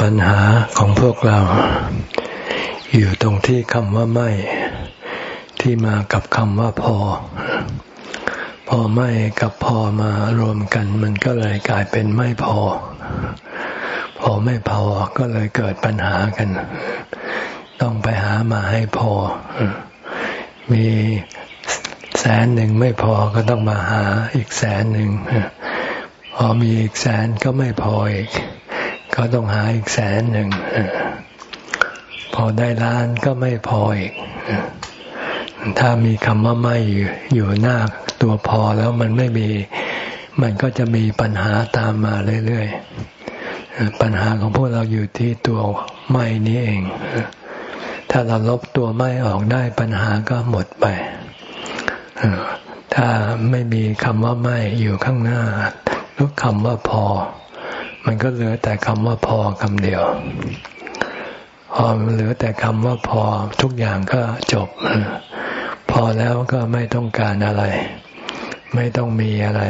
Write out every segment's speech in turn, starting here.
ปัญหาของพวกเรา อยู่ตรงที่คำว่าไม่ ที่มากับคำว่าพอ พอไม่กับพอมารวมกัน มันก็เลยกลายเป็นไม่พอ พอไม่พอก็เลยเกิดปัญหากัน ต้องไปหามาให้พอ มีแสนหนึ่งไม่พอก็ต้องมาหาอีกแสนหนึ่ง พอมีอีกแสนก็ไม่พออีก ก็ต้องหาอีกแสนหนึ่งพอได้ล้านก็ไม่พออีก ถ้ามีคำว่าไม่อยู่หน้าตัวพอแล้วมันไม่มี มันก็จะมีปัญหาตามมาเรื่อยๆ ปัญหาของพวกเราอยู่ที่ตัวไม่นี้เอง ถ้าเราลบตัวไม่ออกได้ปัญหาก็หมดไป ถ้าไม่มีคำว่าไม่อยู่ข้างหน้า คำว่าพอ มันก็เหลือแต่คำว่าพอคำเดียว พอเหลือแต่คำว่าพอทุกอย่างก็จบ พอแล้วก็ไม่ต้องการอะไร ไม่ต้องมีอะไร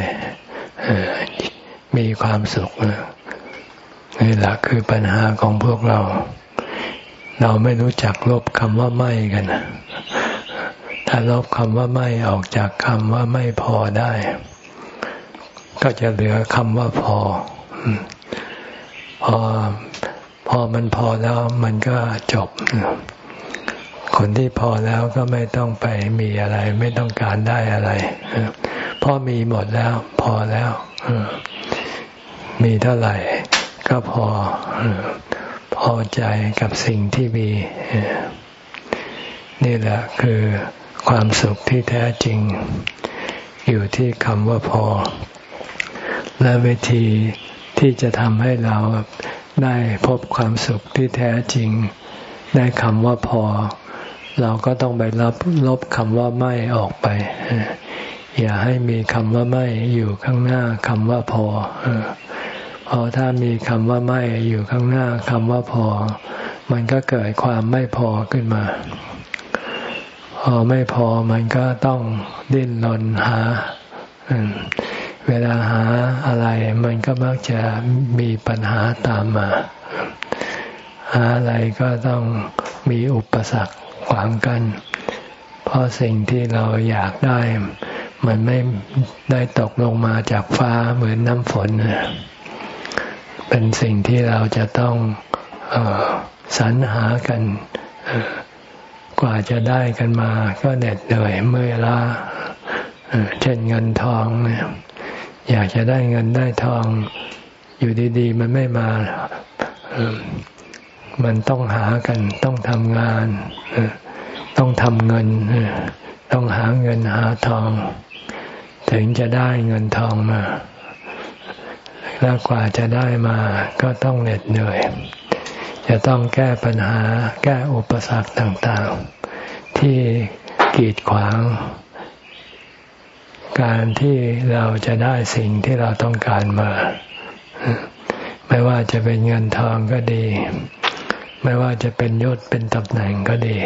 มีความสุขนี่แหละคือปัญหาของพวกเรา เราไม่รู้จักลบคำว่าไม่กัน ถ้าลบคำว่าไม่ออกจากคำว่าไม่พอได้ ก็จะเหลือคำว่าพอ พอพอมันพอแล้วมันก็จบ คนที่พอแล้วก็ไม่ต้องไปมีอะไร ไม่ต้องการได้อะไรพอมีหมดแล้ว พอแล้วมีเท่าไหร่ ก็พอพอใจกับสิ่งที่มี นี่แหละคือความสุขที่แท้จริง อยู่ที่คำว่าพอ และวิธีที่จะทำให้เราได้พบความสุขที่แท้จริง ได้คำว่าพอ เราก็ต้องไปรับลบคำว่าไม่ออกไป อย่าให้มีคำว่าไม่อยู่ข้างหน้าคำว่าพอพอถ้ามีคำว่าไม่อยู่ข้างหน้าคำว่าพอ มันก็เกิดความไม่พอขึ้นมา พอไม่พอมันก็ต้องดิ้นรนหา เวลาหาอะไรมันก็มักจะมีปัญหาตามมา หาอะไรก็ต้องมีอุปสรรคขวางกัน เพราะสิ่งที่เราอยากได้ มันไม่ได้ตกลงมาจากฟ้าเหมือนน้ำฝน เป็นสิ่งที่เราจะต้องอสรรหากัน กว่าจะได้กันมาก็เหน็ดเหนื่อยเมื่อยล้าเช่นเงินทองเนี่ย อยากจะได้เงินได้ทอง อยู่ดีๆ มันไม่มา มันต้องหากัน ต้องทำงาน ต้องทำเงิน ต้องหาเงินหาทอง ถึงจะได้เงินทองมา แล้วกว่าจะได้มาก็ต้องเหน็ดเหนื่อย จะต้องแก้ปัญหา แก้อุปสรรคต่างๆ ที่กีดขวาง การที่เราจะได้สิ่งที่เราต้องการมา ไม่ว่าจะเป็นเงินทองก็ดี ไม่ว่าจะเป็นยศเป็นตำแหน่งก็ดี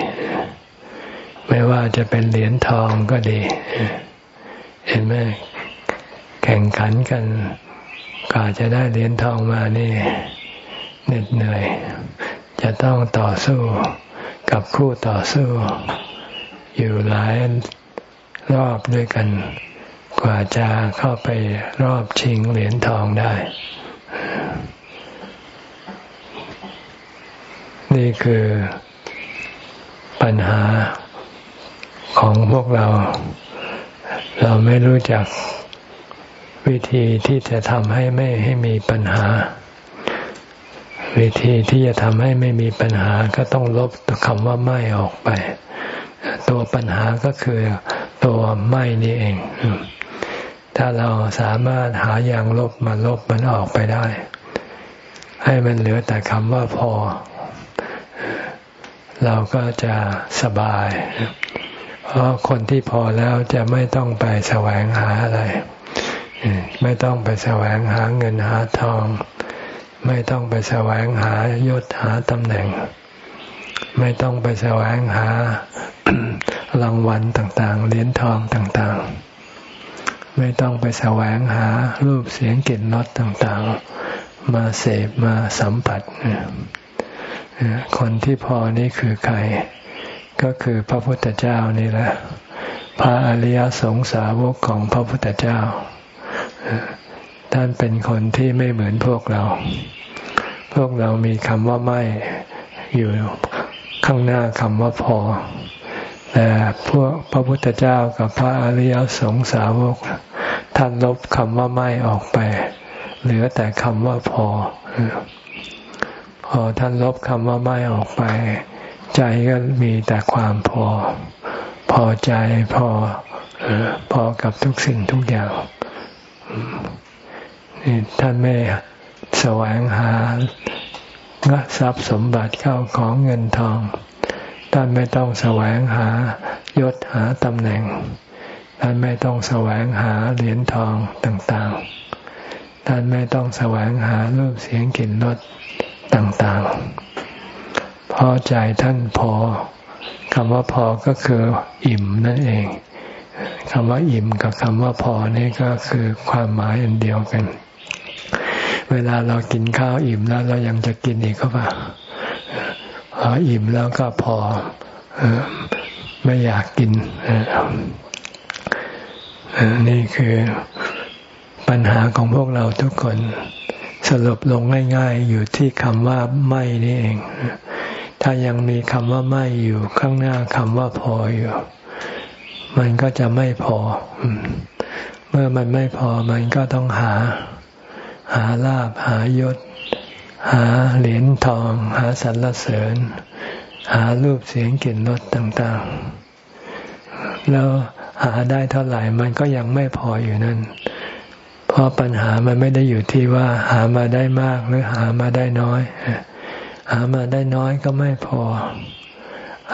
ไม่ว่าจะเป็นเหรียญทองก็ดี เห็นไหมแข่งขันกันกาจะได้เหรียญทองมานี่เหน็ดเหนื่อย จะต้องต่อสู้กับคู่ต่อสู้ อยู่หลายรอบด้วยกัน กว่าจะเข้าไปรอบชิงเหรียญทองได้ นี่คือปัญหาของพวกเรา เราไม่รู้จักวิธีที่จะทำให้ไม่ให้มีปัญหา วิธีที่จะทำให้ไม่มีปัญหาก็ต้องลบคำว่าไม่ออกไป ตัวปัญหาก็คือตัวไม่นี่เอง ถ้าเราสามารถหาอย่างลบมาลบมันออกไปได้ ให้มันเหลือแต่คำว่าพอ เราก็จะสบาย เพราะคนที่พอแล้วจะไม่ต้องไปแสวงหาอะไรไม่ต้องไปแสวงหาเงินหาทอง ไม่ต้องไปแสวงหายศหาตำแหน่ง ไม่ต้องไปแสวงหารางวัลต่างๆเหรียญทองต่างๆ ไม่ต้องไปแสวงหารูปเสียงกลิ่นรสต่างๆ มาเสพมาสัมผัสคนที่พอนี่คือใคร ก็คือพระพุทธเจ้านี่แหละ พระอริยสงสาวกของพระพุทธเจ้า ท่านเป็นคนที่ไม่เหมือนพวกเรา พวกเรามีคำว่าไม่อยู่ข้างหน้าคำว่าพอ แต่พวกพระพุทธเจ้ากับพระอริยสงสาวก ท่านลบคำว่าไม่ออกไป เหลือแต่คำว่าพอ พอท่านลบคำว่าไม่ออกไป ใจก็มีแต่ความพอ พอใจพอพอกับทุกสิ่งทุกอย่างนี่ท่านไม่แสวงหาทรัพย์สมบัติเข้าของเงินทอง ท่านไม่ต้องแสวงหายศหาตำแหน่ง ท่านไม่ต้องแสวงหาเหรียญทองต่างๆ ท่านไม่ต้องแสวงหารูปเสียงกลิ่นรสต่างๆพอใจท่านพอคำว่าพอก็คืออิ่มนั่นเองคำว่าอิ่มกับคำว่าพอนี่ก็คือความหมายอันเดียวกัน เวลาเรากินข้าวอิ่มแล้วเรายังจะกินอีกก็ป่ะ ออิ่มแล้วก็พอไม่อยากกินนี่คือปัญหาของพวกเราทุกคน สรุปลงง่ายๆ อยู่ที่คำว่าไม่นี่เอง ถ้ายังมีคำว่าไม่อยู่ข้างหน้าคำว่าพออยู่ มันก็จะไม่พอ เมื่อมันไม่พอมันก็ต้องหา หาลาบหายศ หาเหรียญทอง หาสรรเสริญ หารูปเสียงกลิ่นรสต่างๆ แล้วหาได้เท่าไหร่มันก็ยังไม่พออยู่นั่น เพราะปัญหามันไม่ได้อยู่ที่ว่าหามาได้มากหรือหามาได้น้อย หามาได้น้อยก็ไม่พอ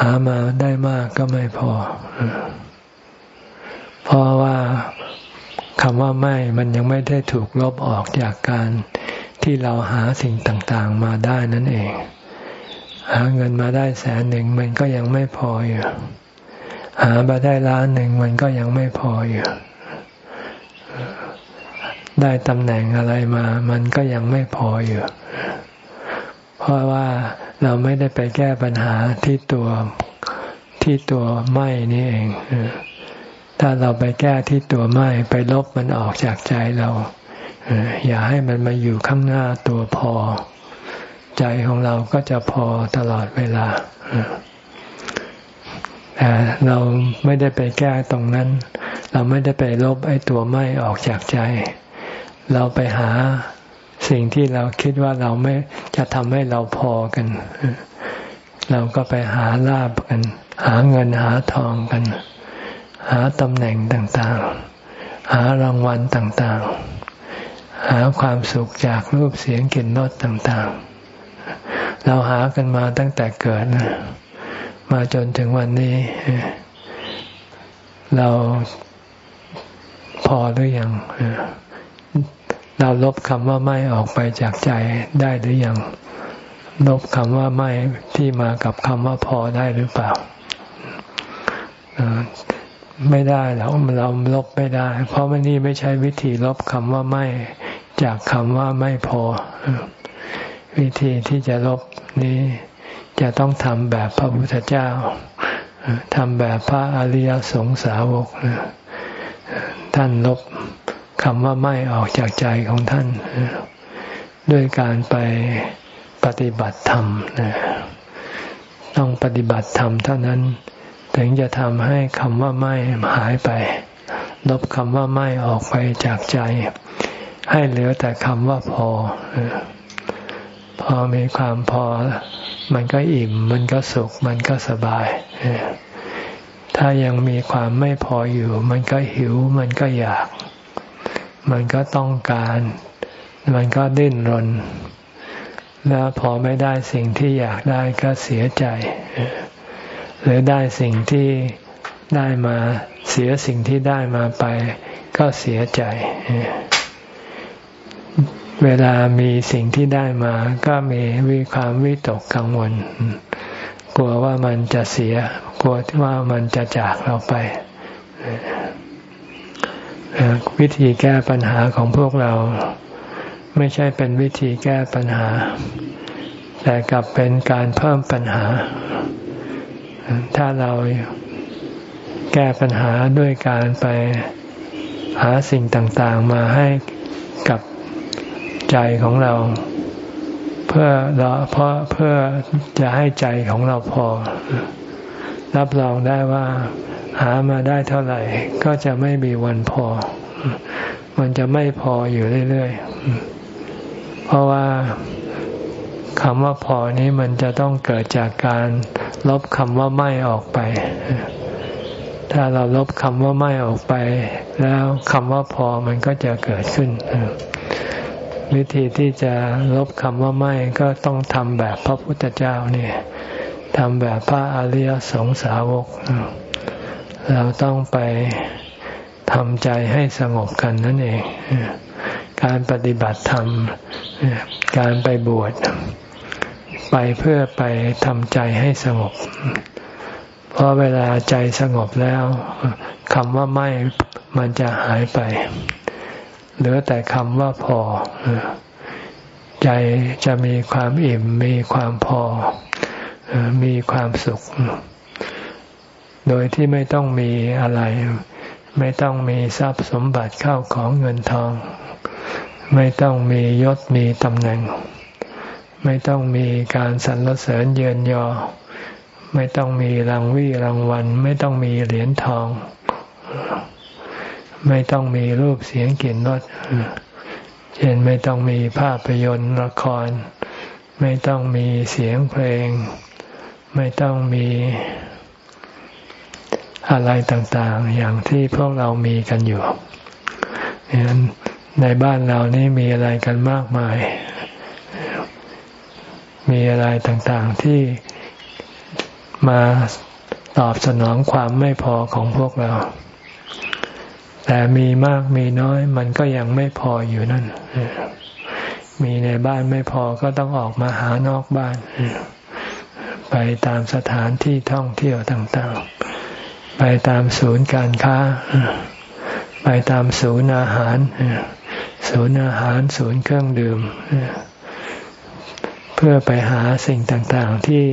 หามาได้มากก็ไม่พอ เพราะว่าคำว่าไม่มันยังไม่ได้ถูกลบออกจากการ ที่เราหาสิ่งต่างๆมาได้นั่นเอง หาเงินมาได้แสนหนึ่งมันก็ยังไม่พออยู่หามาได้ล้านหนึ่งมันก็ยังไม่พออยู่ได้ตำแหน่งอะไรมา มันก็ยังไม่พออยู่ เพราะว่าเราไม่ได้ไปแก้ปัญหาที่ตัวที่ตัวไม่นี่เอง ถ้าเราไปแก้ที่ตัวไม่ไปลบมันออกจากใจเรา อย่าให้มันมาอยู่ข้างหน้าตัวพอ ใจของเราก็จะพอตลอดเวลาแต่เราไม่ได้ไปแก้ตรงนั้น เราไม่ได้ไปลบไอ้ตัวไม่ออกจากใจ เราไปหาสิ่งที่เราคิดว่าเราไม่จะทำให้เราพอกัน เราก็ไปหาลาบกัน หาเงินหาทองกัน หาตำแหน่งต่างๆ หารางวัลต่างๆ หาความสุขจากรูปเสียงกลิ่นรสต่างๆ เราหากันมาตั้งแต่เกิดนะมาจนถึงวันนี้ เราพอหรือยังเราลบคำว่าไม่ออกไปจากใจได้หรือยังลบคำว่าไม่ที่มากับคำว่าพอได้หรือเปล่า ไม่ได้แล้วเราลบไม่ได้ เพราะมันนี่ไม่ใช่วิธีลบคำว่าไม่จากคำว่าไม่พอ วิธีที่จะลบนี้จะต้องทำแบบพระพุทธเจ้าทำแบบพระอริยสงสาวกท่านลบคำว่าไม่ออกจากใจของท่าน ด้วยการไปปฏิบัติธรรมต้องปฏิบัติธรรมเท่านั้น ถึงจะทำให้คำว่าไม่หายไป ลบคำว่าไม่ออกไปจากใจ ให้เหลือแต่คำว่าพอ พอมีความพอ มันก็อิ่ม มันก็สุข มันก็สบาย ถ้ายังมีความไม่พออยู่ มันก็หิว มันก็อยาก มันก็ต้องการ มันก็ดิ้นรน แล้วพอไม่ได้สิ่งที่อยากได้ก็เสียใจ หรือได้สิ่งที่ได้มาเสียสิ่งที่ได้มาไป ก็เสียใจ เวลามีสิ่งที่ได้มา ก็มีวิความวิตกกังวล กลัวว่ามันจะเสีย กลัวว่ามันจะจากเราไป วิธีแก้ปัญหาของพวกเรา ไม่ใช่เป็นวิธีแก้ปัญหา แต่กลับเป็นการเพิ่มปัญหา ถ้าเราแก้ปัญหาด้วยการไปหาสิ่งต่างๆมาให้กับใจของเรา เพื่อเราเพราะเพื่อจะให้ใจของเราพอ รับรองได้ว่าหามาได้เท่าไหร่ ก็จะไม่มีวันพอ มันจะไม่พออยู่เรื่อยๆ เพราะว่าคำว่าพอนี้มันจะต้องเกิดจากการ ลบคำว่าไม่ออกไป ถ้าเราลบคำว่าไม่ออกไป แล้วคำว่าพอมันก็จะเกิดขึ้น วิธีที่จะลบคำว่าไม่ก็ต้องทำแบบพระพุทธเจ้าเนี่ยทำแบบพระอริยสงสาวก เราต้องไปทำใจให้สงบกันนั่นเอง การปฏิบัติธรรม การไปบวช ไปเพื่อไปทำใจให้สงบ เพราะเวลาใจสงบแล้วคำว่าไม่มันจะหายไป เหลือแต่คำว่าพอ ใจจะมีความอิ่ม มีความพอ มีความสุข โดยที่ไม่ต้องมีอะไร ไม่ต้องมีทรัพย์สมบัติเข้าของเงินทอง ไม่ต้องมียศมีตำแหน่ง ไม่ต้องมีการสรรเสริญเยินยอ ไม่ต้องมีรางวี่รางวัล ไม่ต้องมีเหรียญทอง ไม่ต้องมีรูปเสียงกลิ่นรสเช่นไม่ต้องมีภาพยนตร์ละคร ไม่ต้องมีเสียงเพลง ไม่ต้องมีอะไรต่างๆ อย่างที่พวกเรามีกันอยู่ในบ้านเรานี่มีอะไรกันมากมาย มีอะไรต่างๆที่มาตอบสนองความไม่พอของพวกเรา แต่มีมากมีน้อย มันก็ยังไม่พออยู่นั่น มีในบ้านไม่พอก็ต้องออกมาหานอกบ้าน ไปตามสถานที่ท่องเที่ยวต่างๆ ไปตามศูนย์การค้า ไปตามศูนย์อาหาร ศูนย์อาหาร ศูนย์เครื่องดื่มเพื่อไปหาสิ่งต่างๆ ที่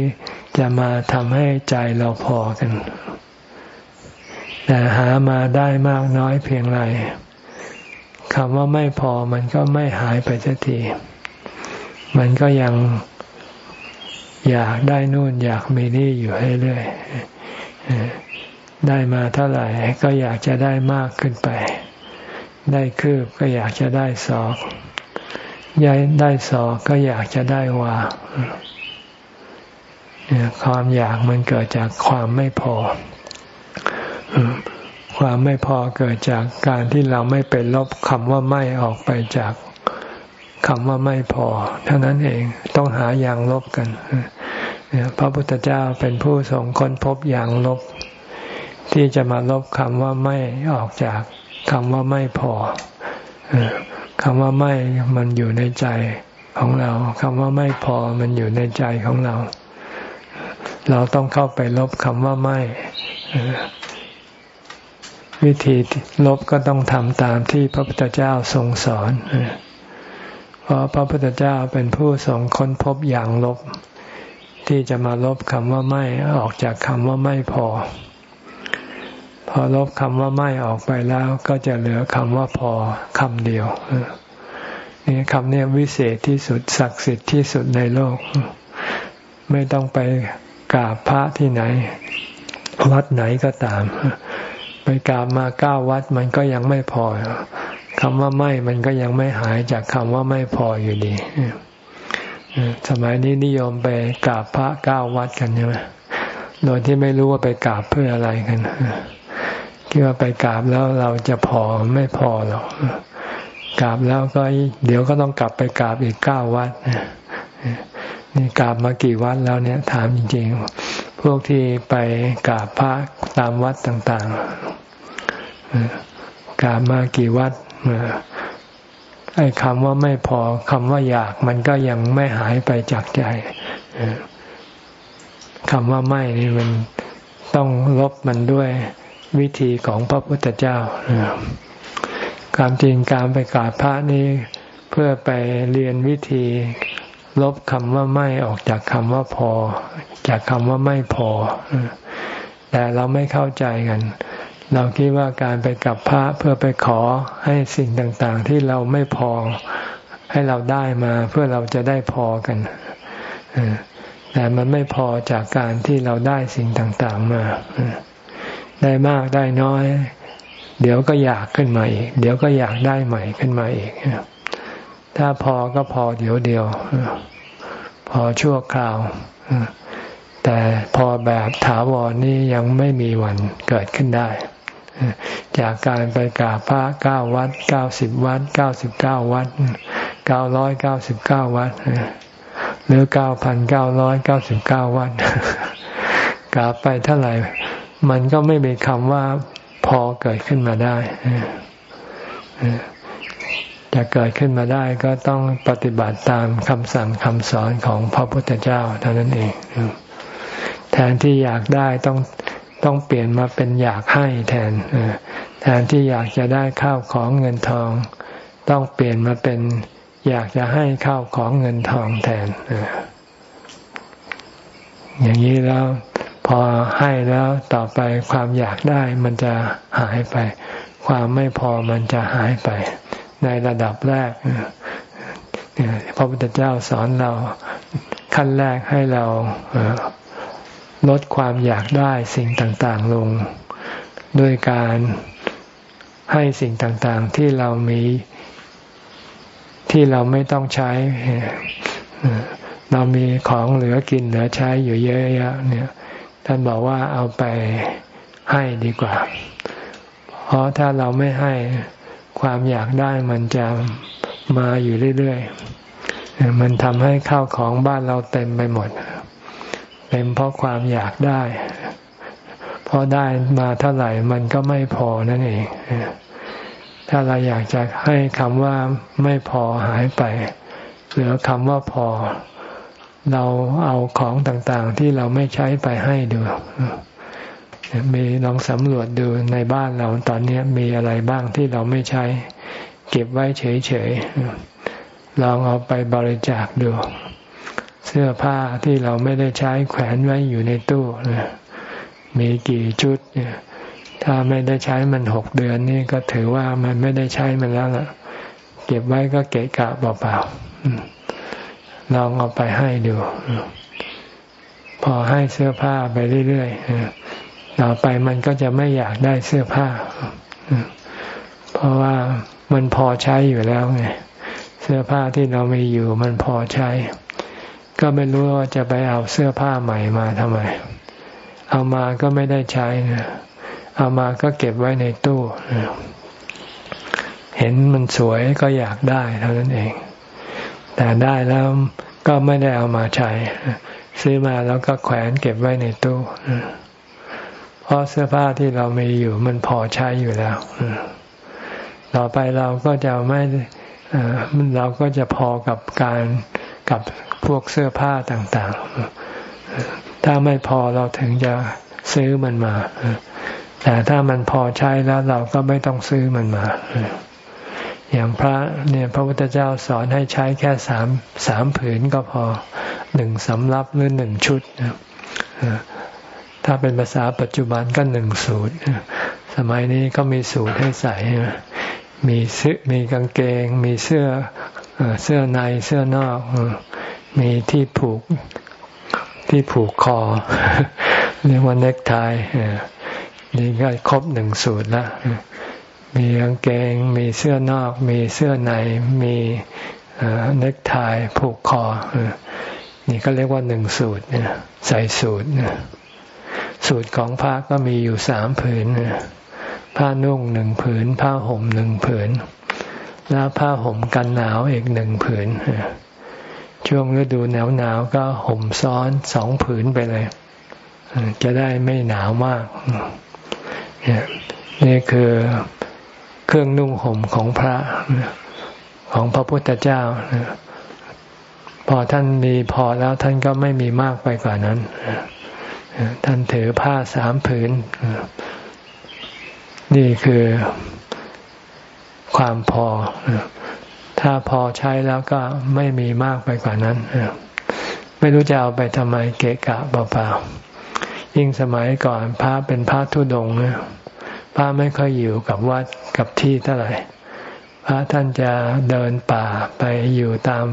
จะมาทำให้ใจเราพอกัน แต่หามาได้มากน้อยเพียงไรคำว่าไม่พอมันก็ไม่หายไปสักที มันก็ยังอยากได้นู่นอยากมีนี่อยู่ให้เรื่อยได้มาเท่าไหร่ก็อยากจะได้มากขึ้นไป ได้คืบก็อยากจะได้ศอก ย้ายได้ศอกก็อยากจะได้วาความอยากมันเกิดจากความไม่พอ ความไม่พอเกิดจากการที่เราไม่ไปลบคำว่าไม่ออกไปจากคำว่าไม่พอ เท่านั้นเองต้องหาอย่างลบกันพระพุทธเจ้าเป็นผู้ทรงค้นพบอย่างลบ ที่จะมาลบคำว่าไม่ออกจากคำว่าไม่พอ คำว่าไม่มันอยู่ในใจของเราคำว่าไม่พอมันอยู่ในใจของเรา เราต้องเข้าไปลบคำว่าไม่วิธีลบก็ต้องทำตามที่พระพุทธเจ้าทรงสอนเพราะพระพุทธเจ้าเป็นผู้ทรงค้นพบอย่างลบ ที่จะมาลบคำว่าไม่ออกจากคำว่าไม่พอ พอลบคำว่าไม่ออกไปแล้วก็จะเหลือคำว่าพอคำเดียวนี่คำนี้วิเศษที่สุดศักดิ์สิทธิ์ที่สุดในโลก ไม่ต้องไปกราบพระที่ไหน วัดไหนก็ตาม ไปกราบมาเก้าวัดมันก็ยังไม่พอคำว่าไม่มันก็ยังไม่หายจากคำว่าไม่พออยู่ดีสมัยนี้นิยมไปกราบพระเก้าวัดกันใช่ไหมโดยที่ไม่รู้ว่าไปกราบเพื่ออะไรกัน คิดว่าไปกราบแล้วเราจะพอไม่พอหรอกกราบแล้วก็เดี๋ยวก็ต้องกลับไปกราบอีกเก้าวัดนี่กราบมากี่วัดแล้วเนี่ย ถามจริงๆ พวกที่ไปกราบพระตามวัดต่างๆกราบมากี่วัดไอ้คำว่าไม่พอคำว่าอยากมันก็ยังไม่หายไปจากใจคำว่าไม่นี่มันต้องลบมันด้วย วิธีของพระพุทธเจ้าความจริงการไปกราบพระนี่เพื่อไปเรียนวิธีลบคำว่าไม่ออกจากคำว่าพอ จากคำว่าไม่พอ แต่เราไม่เข้าใจกัน เราคิดว่าการไปกับพระเพื่อไปขอให้สิ่งต่างๆ ที่เราไม่พอ ให้เราได้มาเพื่อเราจะได้พอกันแต่มันไม่พอจากการที่เราได้สิ่งต่างๆมา ได้มากได้น้อย เดี๋ยวก็อยากขึ้นมาอีก เดี๋ยวก็อยากได้ใหม่ขึ้นมาอีก ถ้าพอก็พอเดี๋ยวเดียว พอชั่วคราว แต่พอแบบถาวรนี่ยังไม่มีวันเกิดขึ้นได้ จากการไปกราบพระเก้าวัดเก้าสิบวัดเก้าสิบเก้าวัดเก้าร้อยเก้าสิบเก้าวัดหรือเก้าพันเก้าร้อยเก้าสิบเก้าวัดกราบไปเท่าไหร่ มันก็ไม่มีคำว่าพอเกิดขึ้นมาได้จะเกิดขึ้นมาได้ก็ต้องปฏิบัติตามคำสั่งคำสอนของพระพุทธเจ้าเท่านั้นเองแทนที่อยากได้ต้องต้องเปลี่ยนมาเป็นอยากให้แทนแทนที่อยากจะได้ข้าวของเงินทอง ต้องเปลี่ยนมาเป็นอยากจะให้ข้าวของเงินทองแทนอย่างนี้แล้ว พอให้แล้วต่อไปความอยากได้มันจะหายไป ความไม่พอมันจะหายไป ในระดับแรกพระพุทธเจ้าสอนเราขั้นแรกให้เราลดความอยากได้สิ่งต่างๆลง ด้วยการให้สิ่งต่างๆที่เรามีที่เราไม่ต้องใช้ เรามีของเหลือกินเหลือใช้อยู่เยอะแยะเนี่ย ท่านบอกว่าเอาไปให้ดีกว่า เพราะถ้าเราไม่ให้ความอยากได้มันจะมาอยู่เรื่อยๆ มันทำให้ข้าวของบ้านเราเต็มไปหมด เต็มเพราะความอยากได้ พอได้มาเท่าไหร่มันก็ไม่พอนั่นเอง ถ้าเราอยากจะให้คำว่าไม่พอหายไป เหลือคำว่าพอ เราเอาของต่างๆที่เราไม่ใช้ไปให้ดู มีลองสำรวจดูในบ้านเราตอนนี้มีอะไรบ้างที่เราไม่ใช้ เก็บไว้เฉยๆ ลองเอาไปบริจาคดู เสื้อผ้าที่เราไม่ได้ใช้แขวนไว้อยู่ในตู้มีกี่ชุดเนี่ยถ้าไม่ได้ใช้มันหกเดือนนี่ก็ถือว่ามันไม่ได้ใช้มันแล้วล่ะ เก็บไว้ก็เกะกะเปล่าๆ ลองเอาไปให้ดู พอให้เสื้อผ้าไปเรื่อยๆต่อไปมันก็จะไม่อยากได้เสื้อผ้า เพราะว่ามันพอใช้อยู่แล้วไงเสื้อผ้าที่เรามีอยู่มันพอใช้ ก็ไม่รู้ว่าจะไปเอาเสื้อผ้าใหม่มาทำไม เอามาก็ไม่ได้ใช้นะเอามาก็เก็บไว้ในตู้ เห็นมันสวยก็อยากได้เท่านั้นเอง แต่ได้แล้วก็ไม่ได้เอามาใช้ ซื้อมาแล้วก็แขวนเก็บไว้ในตู้เพราะเสื้อผ้าที่เรามีอยู่มันพอใช้อยู่แล้วต่อไปเราก็จะไม่เราก็จะพอกับการกับพวกเสื้อผ้าต่าง ๆ ถ้าไม่พอเราถึงจะซื้อมันมา แต่ถ้ามันพอใช้แล้วเราก็ไม่ต้องซื้อมันมา อย่างพระเนี่ยพระพุทธเจ้าสอนให้ใช้แค่สามสามผืนก็พอหนึ่งสำรับหรือหนึ่งชุดถ้าเป็นภาษาปัจจุบันก็หนึ่งสูตร สมัยนี้ก็มีสูตรให้ใส่ มีเสื้อมีกางเกง มีเสื้อเสื้อในเสื้อนอก มีที่ผูกที่ผูกคอ เรียกว่าเน็กไทนี่ก็ครบหนึ่งสูตรแล้ว มีกางเกง มีเสื้อนอก มีเสื้อใน มีเน็กไทผูกคอ นี่ก็เรียกว่าหนึ่งสูตรใส่สูตรสูตรของพระก็มีอยู่สามผืนผ้านุ่งหนึ่งผืน ผ้าห่มหนึ่งผืน แล้วผ้าห่มกันหนาวอีกหนึ่งผืนช่วงฤดูหนาวหนาวก็ห่มซ้อนสองผืนไปเลย จะได้ไม่หนาวมากนี่คือ เครื่องนุ่งห่มของพระของพระพุทธเจ้า พอท่านมีพอแล้วท่านก็ไม่มีมากไปกว่านั้น ท่านถือผ้าสามผืน นี่คือความพอ ถ้าพอใช้แล้วก็ไม่มีมากไปกว่านั้น ไม่รู้จะเอาไปทำไมเกะกะเปล่าๆยิ่งสมัยก่อนพระเป็นพระทุดงเนี่ย พระไม่ค่อยอยู่กับวัดกับที่เท่าไหร่ พระท่านจะเดินป่าไปอยู่ตาม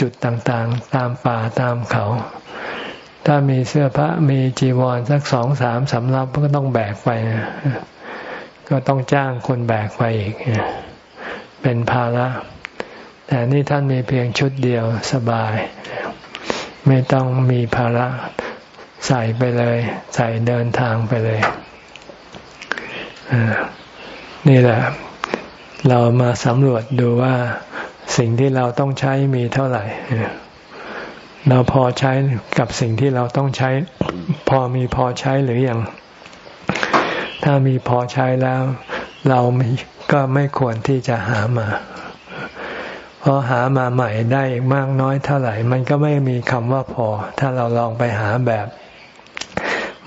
จุดต่างๆ ตามป่าตามเขา ถ้ามีเสื้อพระมีจีวรสักสองสามสำรับก็ต้องแบกไป ก็ต้องจ้างคนแบกไปอีก เป็นภาระแต่นี่ท่านมีเพียงชุดเดียวสบาย ไม่ต้องมีภาระใส่ไปเลย ใส่เดินทางไปเลย นี่แหละ เรามาสำรวจดูว่าสิ่งที่เราต้องใช้มีเท่าไหร่ เราพอใช้กับสิ่งที่เราต้องใช้ พอมีพอใช้หรืออยังถ้ามีพอใช้แล้ว เราก็ไม่ควรที่จะหามาเพราะหามาใหม่ได้มากน้อยเท่าไหร่ มันก็ไม่มีคำว่าพอ ถ้าเราลองไปหาแบบ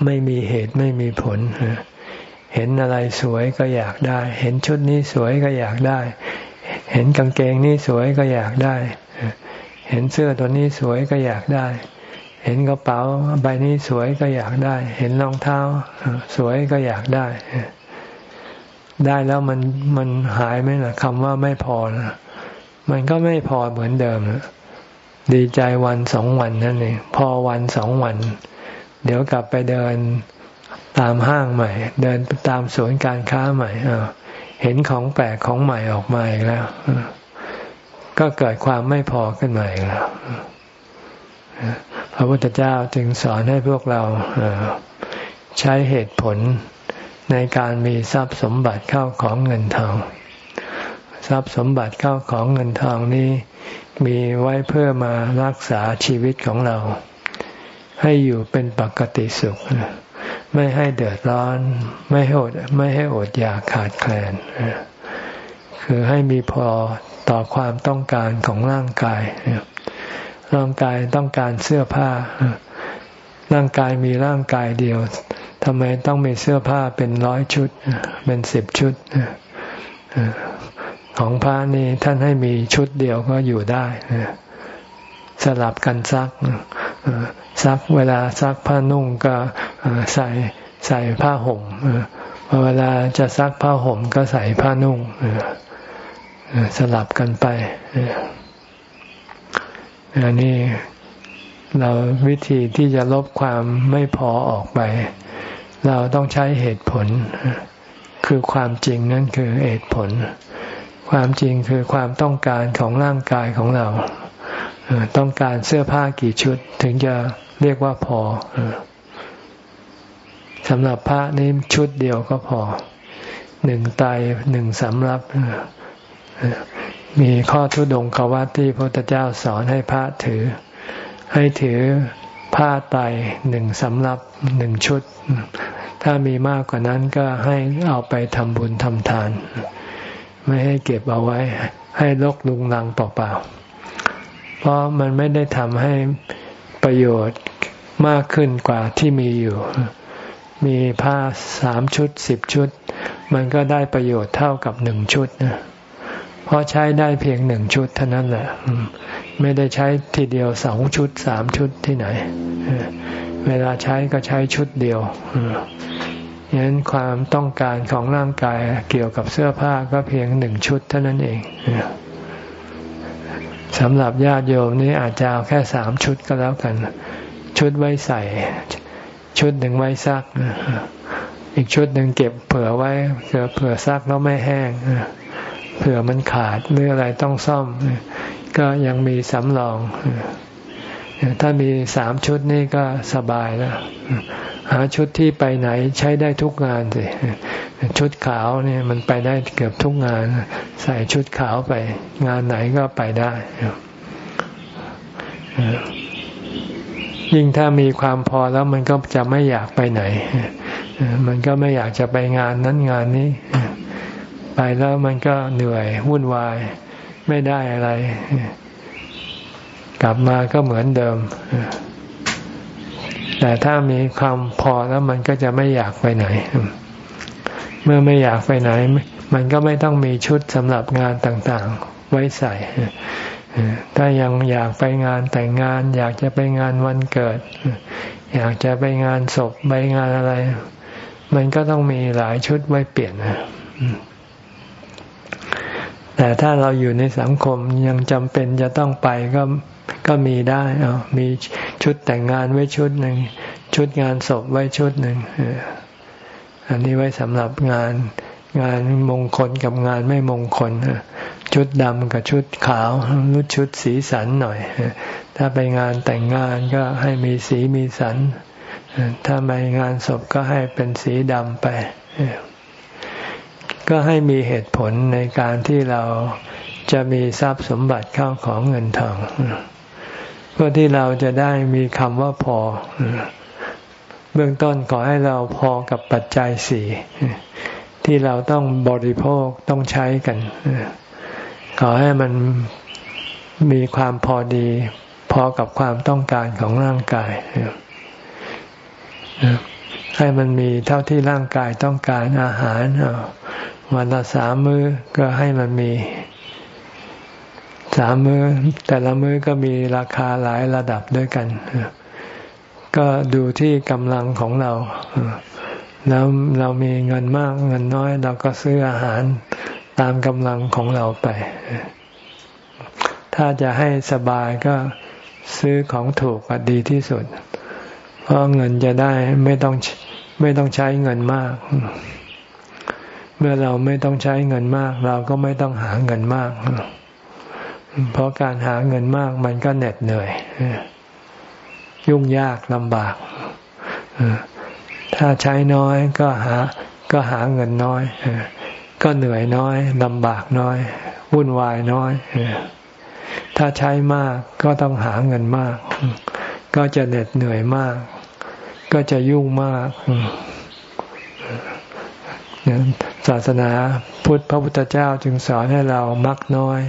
ไม่มีเหตุไม่มีผล เห็นอะไรสวยก็อยากได้ เห็นชุดนี้สวยก็อยากได้ เห็นกางเกงนี้สวยก็อยากได้ เห็นเสื้อตัวนี้สวยก็อยากได้ เห็นกระเป๋าใบนี้สวยก็อยากได้ เห็นรองเท้าสวยก็อยากได้ ได้แล้วมันมันหายไหมล่ะคำว่าไม่พอนะมันก็ไม่พอเหมือนเดิมดีใจวันสองวันนั่นเองพอวันสองวัน เดี๋ยวกลับไปเดิน ตามห้างใหม่ เดินตามสวนการค้าใหม่เห็นของแปลกของใหม่ออกมาอีกแล้ว ก็เกิดความไม่พอขึ้นมาอีกแล้วพระพุทธเจ้าจึงสอนให้พวกเราใช้เหตุผลในการมีทรัพย์สมบัติเข้าของเงินทอง ทรัพย์สมบัติเข้าของเงินทองนี้มีไว้เพื่อมารักษาชีวิตของเรา ให้อยู่เป็นปกติสุข ไม่ให้เดือดร้อน ไม่ให้อดไม่ให้อดอยากขาดแคลนคือให้มีพอต่อความต้องการของร่างกาย ร่างกายต้องการเสื้อผ้า ร่างกายมีร่างกายเดียวทำไมต้องมีเสื้อผ้าเป็นร้อยชุด เป็นสิบชุด ของพระนี่ท่านให้มีชุดเดียวก็อยู่ได้ สลับกันซักซักเวลาซักผ้านุ่งก็ใส่ใส่ผ้าห่มเวลาจะซักผ้าห่มก็ใส่ผ้านุ่งสลับกันไปอันนี้เราวิธีที่จะลบความไม่พอออกไป เราต้องใช้เหตุผล คือความจริงนั่นคือเหตุผล ความจริงคือความต้องการของร่างกายของเรา ต้องการเสื้อผ้ากี่ชุด ถึงจะเรียกว่าพอสำหรับพระนี่ชุดเดียวก็พอ หนึ่งไตหนึ่งสำรับมีข้อทุดงควัตที่พระพุทธเจ้าสอนให้พระถือ ให้ถือผ้าไตหนึ่งสำรับหนึ่งชุด ถ้ามีมากกว่านั้นก็ให้เอาไปทำบุญทำทาน ไม่ให้เก็บเอาไว้ ให้ลกลุงลังเปล่าๆ เพราะมันไม่ได้ทำให้ประโยชน์มากขึ้นกว่าที่มีอยู่ มีผ้าสามชุดสิบชุด มันก็ได้ประโยชน์เท่ากับหนึ่งชุดนะเพราะใช้ได้เพียงหนึ่งชุดเท่านั้นแหละ ไม่ได้ใช้ทีเดียวสองชุดสามชุดที่ไหน เวลาใช้ก็ใช้ชุดเดียวฉะนั้นความต้องการของร่างกายเกี่ยวกับเสื้อผ้าก็เพียงหนึ่งชุดเท่านั้นเอง สำหรับญาติโยมนี่อาจจะเอาแค่สามชุดก็แล้วกัน ชุดไว้ใส่ ชุดหนึ่งไว้ซัก อีกชุดหนึ่งเก็บเผื่อไว้เผื่อเผื่อซักแล้วไม่แห้งเผื่อมันขาดหรืออะไรต้องซ่อม ก็ยังมีสำรองถ้ามีสามชุดนี่ก็สบายแล้ว หาชุดที่ไปไหนใช้ได้ทุกงานสิชุดขาวเนี่ยมันไปได้เกือบทุกงาน ใส่ชุดขาวไป งานไหนก็ไปได้ยิ่งถ้ามีความพอแล้วมันก็จะไม่อยากไปไหน มันก็ไม่อยากจะไปงานนั้นงานนี้ ไปแล้วมันก็เหนื่อยวุ่นวาย ไม่ได้อะไร กลับมาก็เหมือนเดิม แต่ถ้ามีความพอแล้วมันก็จะไม่อยากไปไหน เมื่อไม่อยากไปไหน มันก็ไม่ต้องมีชุดสำหรับงานต่างๆ ไว้ใส่ ถ้ายังอยากไปงานแต่งงาน อยากจะไปงานวันเกิด อยากจะไปงานศพไปงานอะไร มันก็ต้องมีหลายชุดไว้เปลี่ยนนะแต่ถ้าเราอยู่ในสังคมยังจำเป็นจะต้องไปก็ก็มีได้ เอามี ชุดแต่งงานไว้ชุดหนึ่ง ชุดงานศพไว้ชุดหนึ่งอันนี้ไว้สำหรับงานงานมงคลกับงานไม่มงคลชุดดำกับชุดขาวรุดชุดสีสันหน่อย ถ้าไปงานแต่งงานก็ให้มีสีมีสัน ถ้าไปงานศพก็ให้เป็นสีดำไป ก็ให้มีเหตุผลในการที่เราจะมีทรัพย์สมบัติเข้าของเงินทองเพื่อที่เราจะได้มีคำว่าพอ เบื้องต้นขอให้เราพอกับปัจจัยสี่ที่เราต้องบริโภคต้องใช้กัน ขอให้มันมีความพอดี พอกับความต้องการของร่างกาย ให้มันมีเท่าที่ร่างกายต้องการอาหารวันละสามมื้อก็ให้มันมี สามมื้อแต่ละมื้อก็มีราคาหลายระดับด้วยกัน ก็ดูที่กำลังของเรา แล้วเรามีเงินมากเงินน้อย เราก็ซื้ออาหารตามกำลังของเราไป ถ้าจะให้สบายก็ซื้อของถูกดีที่สุด เพราะเงินจะได้ไม่ต้องไม่ต้องใช้เงินมาก เมื่อเราไม่ต้องใช้เงินมาก เราก็ไม่ต้องหาเงินมาก เพราะการหาเงินมากมันก็เหน็ดเหนื่อย ยุ่งยากลำบาก ถ้าใช้น้อยก็หาก็หาเงินน้อย ก็เหนื่อยน้อยลำบากน้อย วุ่นวายน้อย ถ้าใช้มากก็ต้องหาเงินมาก ก็จะเหน็ดเหนื่อยมาก ก็จะยุ่งมากศาสนาพุทธพระพุทธเจ้าจึงสอนให้เรามักน้อย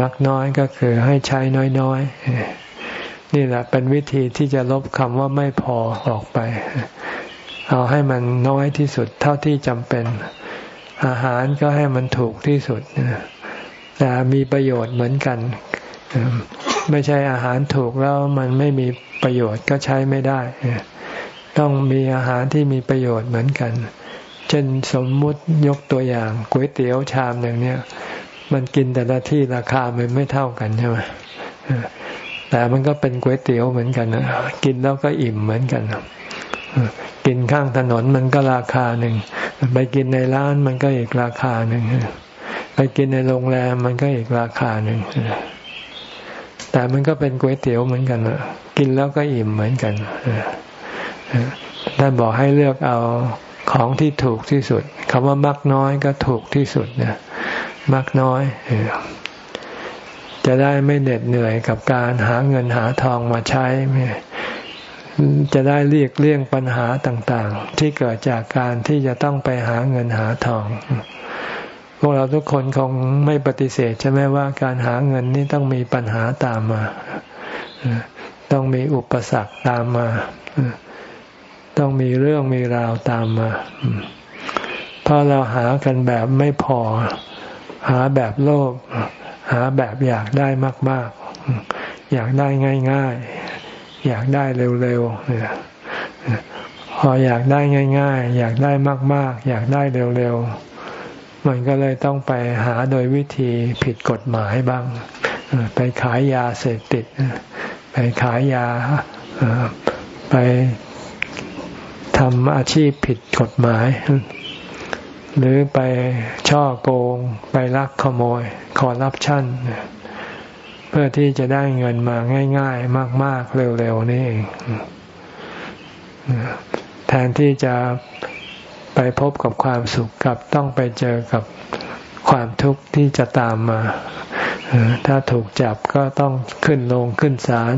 มักน้อยก็คือให้ใช้น้อยๆ นี่แหละเป็นวิธีที่จะลบคำว่าไม่พอออกไป เอาให้มันน้อยที่สุดเท่าที่จำเป็น อาหารก็ให้มันถูกที่สุดแต่มีประโยชน์เหมือนกัน ไม่ใช่อาหารถูกแล้วมันไม่มีประโยชน์ก็ใช้ไม่ได้ ต้องมีอาหารที่มีประโยชน์เหมือนกัน เช่นสมมุติยกตัวอย่างก๋วยเตี๋ยวชามหนึ่งเนี่ย มันกินแต่ละที่ราคามันไม่เท่ากันใช่ไหมแต่มันก็เป็นก๋วยเตี๋ยวเหมือนกันนะกินแล้วก็อิ่มเหมือนกันกินข้างถนนมันก็ราคาหนึ่งไปกินในร้านมันก็อีกราคาหนึ่งไปกินในโรงแรมมันก็อีกราคาหนึ่งแต่มันก็เป็นก๋วยเตี๋ยวเหมือนกันกินแล้วก็อิ่มเหมือนกันท่านบอกให้เลือกเอาของที่ถูกที่สุดคำว่ามักน้อยก็ถูกที่สุดนะ มักน้อย จะได้ไม่เหน็ดเหนื่อยกับการหาเงินหาทองมาใช้ จะได้เรียกเลี่ยงปัญหาต่างๆ ที่เกิดจากการที่จะต้องไปหาเงินหาทอง พวกเราทุกคนคงไม่ปฏิเสธใช่ไหมว่าการหาเงินนี่ต้องมีปัญหาตามมา ต้องมีอุปสรรคตามมา ต้องมีเรื่องมีราวตามมาเพราะเราหากันแบบไม่พอ หาแบบโลภหาแบบอยากได้มาก ๆ อยากได้ง่าย ๆ อยากได้เร็วๆเนี่ยพออยากได้ง่าย ๆ อยากได้มาก ๆ อยากได้เร็วๆ มันก็เลยต้องไปหาโดยวิธีผิดกฎหมายบ้าง ไปขายยาเสพติด ไปขายยา ไปทำอาชีพผิดกฎหมาย หรือไปช่อโกง ไปลักขโมยคอร์รัปชันเพื่อที่จะได้เงินมาง่ายๆ มาก ๆ เร็วๆ นี่เองแทนที่จะไปพบกับความสุขกับต้องไปเจอกับความทุกข์ที่จะตามมา ถ้าถูกจับก็ต้องขึ้นลงขึ้นศาล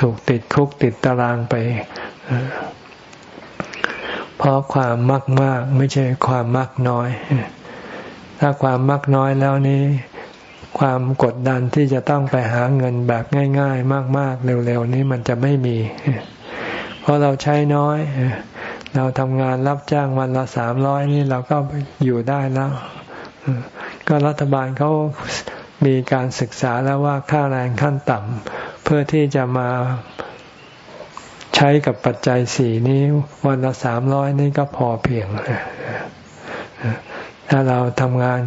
ถูกติดคุกติดตารางไป เพราะความมักมากไม่ใช่ความมักน้อย ถ้าความมักน้อยแล้วนี้ ความกดดันที่จะต้องไปหาเงินแบบง่าย ๆ มาก ๆ เร็ว ๆ นี้มันจะไม่มี เพราะเราใช้น้อย เราทำงานรับจ้างวันละสามร้อยนี่เราก็อยู่ได้แล้วก็ก็รัฐบาลเขามีการศึกษาแล้วว่าค่าแรงขั้นต่ำเพื่อที่จะมา ใช้กับปัจจัยสี่นี้วันละสามร้อยนี่ก็พอเพียง ถ้าเราทำงาน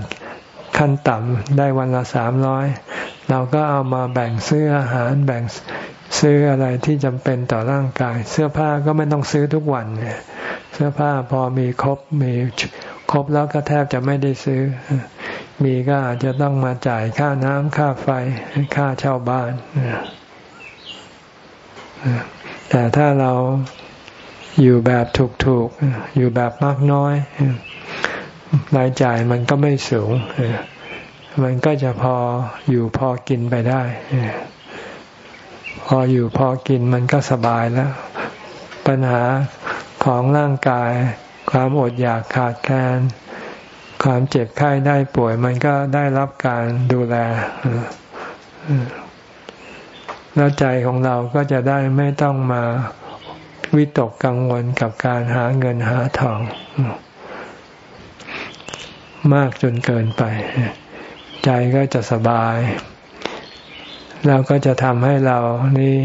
ขั้นต่ำได้วันละสามร้อยเราก็เอามาแบ่งซื้ออาหารแบ่งซื้ออะไรที่จำเป็นต่อร่างกาย เสื้อผ้าก็ไม่ต้องซื้อทุกวันเสื้อผ้าพอมีครบมีครบแล้วก็แทบจะไม่ได้ซื้อ มีก็อาจจะต้องมาจ่ายค่าน้ำค่าไฟ ค่าเช่าบ้าน แต่ถ้าเราอยู่แบบถูกๆ อยู่แบบมากน้อยรายจ่ายมันก็ไม่สูง มันก็จะพออยู่พอกินไปได้ พออยู่พอกินมันก็สบายแล้ว ปัญหาของร่างกาย ความอดอยากขาดแคลนความเจ็บไข้ได้ป่วย มันก็ได้รับการดูแล แล้วใจของเราก็จะได้ไม่ต้องมาวิตกกังวลกับการหาเงินหาทอง มากจนเกินไป ใจก็จะสบายแล้วก็จะทำให้เรานี่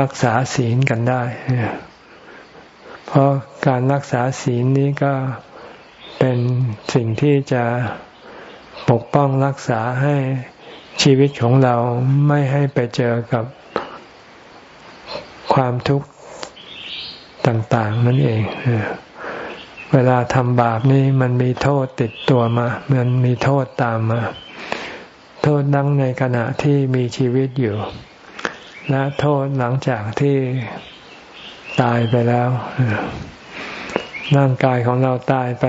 รักษาศีลกันได้ เพราะการรักษาศีลนี้ก็เป็นสิ่งที่จะปกป้องรักษาให้ ชีวิตของเราไม่ให้ไปเจอกับความทุกข์ต่าง ๆ นั่นเอง เวลาทำบาปนี่มันมีโทษติดตัวมา มันมีโทษตามมา โทษดังในขณะที่มีชีวิตอยู่ และโทษหลังจากที่ตายไปแล้วร่างกายของเราตายไป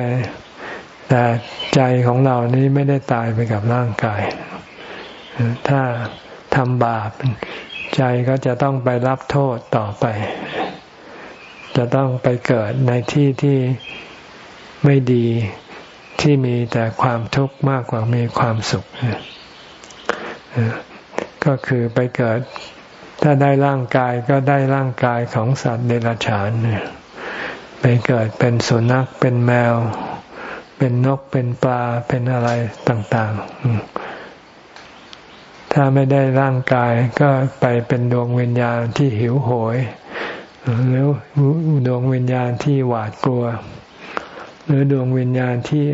แต่ใจของเรานี้ไม่ได้ตายไปกับร่างกาย ถ้าทำบาปใจก็จะต้องไปรับโทษต่อไป จะต้องไปเกิดในที่ที่ไม่ดีที่มีแต่ความทุกข์มากกว่ามีความสุข ก็คือไปเกิด ถ้าได้ร่างกายก็ได้ร่างกายของสัตว์เดรัจฉานไปเกิดเป็นสุนัขเป็นแมว เป็นนกเป็นปลาเป็นอะไรต่าง ๆ ถ้าไม่ได้ร่างกายก็ไปเป็นดวงวิญญาณที่หิวโหย หรือดวงวิญญาณที่หวาดกลัว หรือดวงวิญญาณที่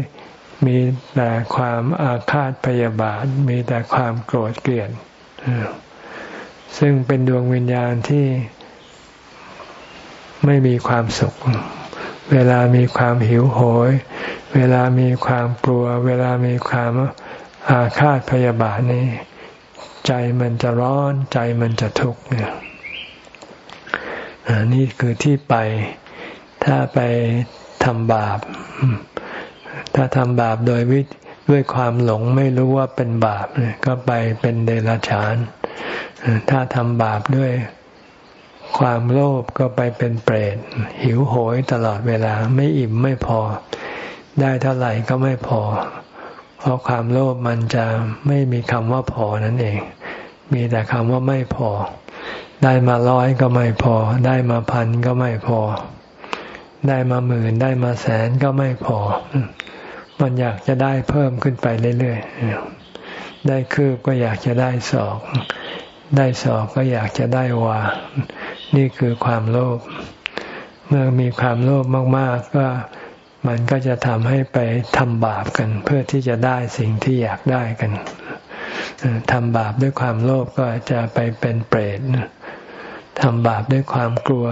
มีแต่ความอาฆาตพยาบาท มีแต่ความโกรธเกลียดซึ่งเป็นดวงวิญญาณที่ไม่มีความสุข เวลามีความหิวโหย เวลามีความกลัว เวลามีความอาฆาตพยาบาทนี้ ใจมันจะร้อนใจมันจะทุกข์เนี่ยนี่คือที่ไปถ้าไปทำบาป ถ้าทำบาปโดยวิด้วยความหลงไม่รู้ว่าเป็นบาปก็ไปเป็นเดรัจฉาน ถ้าทำบาปด้วยความโลภก็ไปเป็นเปรต หิวโหยตลอดเวลาไม่อิ่มไม่พอ ได้เท่าไหร่ก็ไม่พอ เพราะความโลภมันจะไม่มีคำว่าพอนั่นเอง มีแต่คำว่าไม่พอ ได้มาร้อยก็ไม่พอ ได้มาพันก็ไม่พอ ได้มาหมื่นได้มาแสนก็ไม่พอ มันอยากจะได้เพิ่มขึ้นไปเรื่อยๆ ได้คืบก็อยากจะได้ศอก ได้ศอกก็อยากจะได้วา นี่คือความโลภ เมื่อมีความโลภมากๆก็ มันก็จะทำให้ไปทำบาปกัน เพื่อที่จะได้สิ่งที่อยากได้กันทำบาปด้วยความโลภก็จะไปเป็นเปรตทำบาปด้วยความกลัว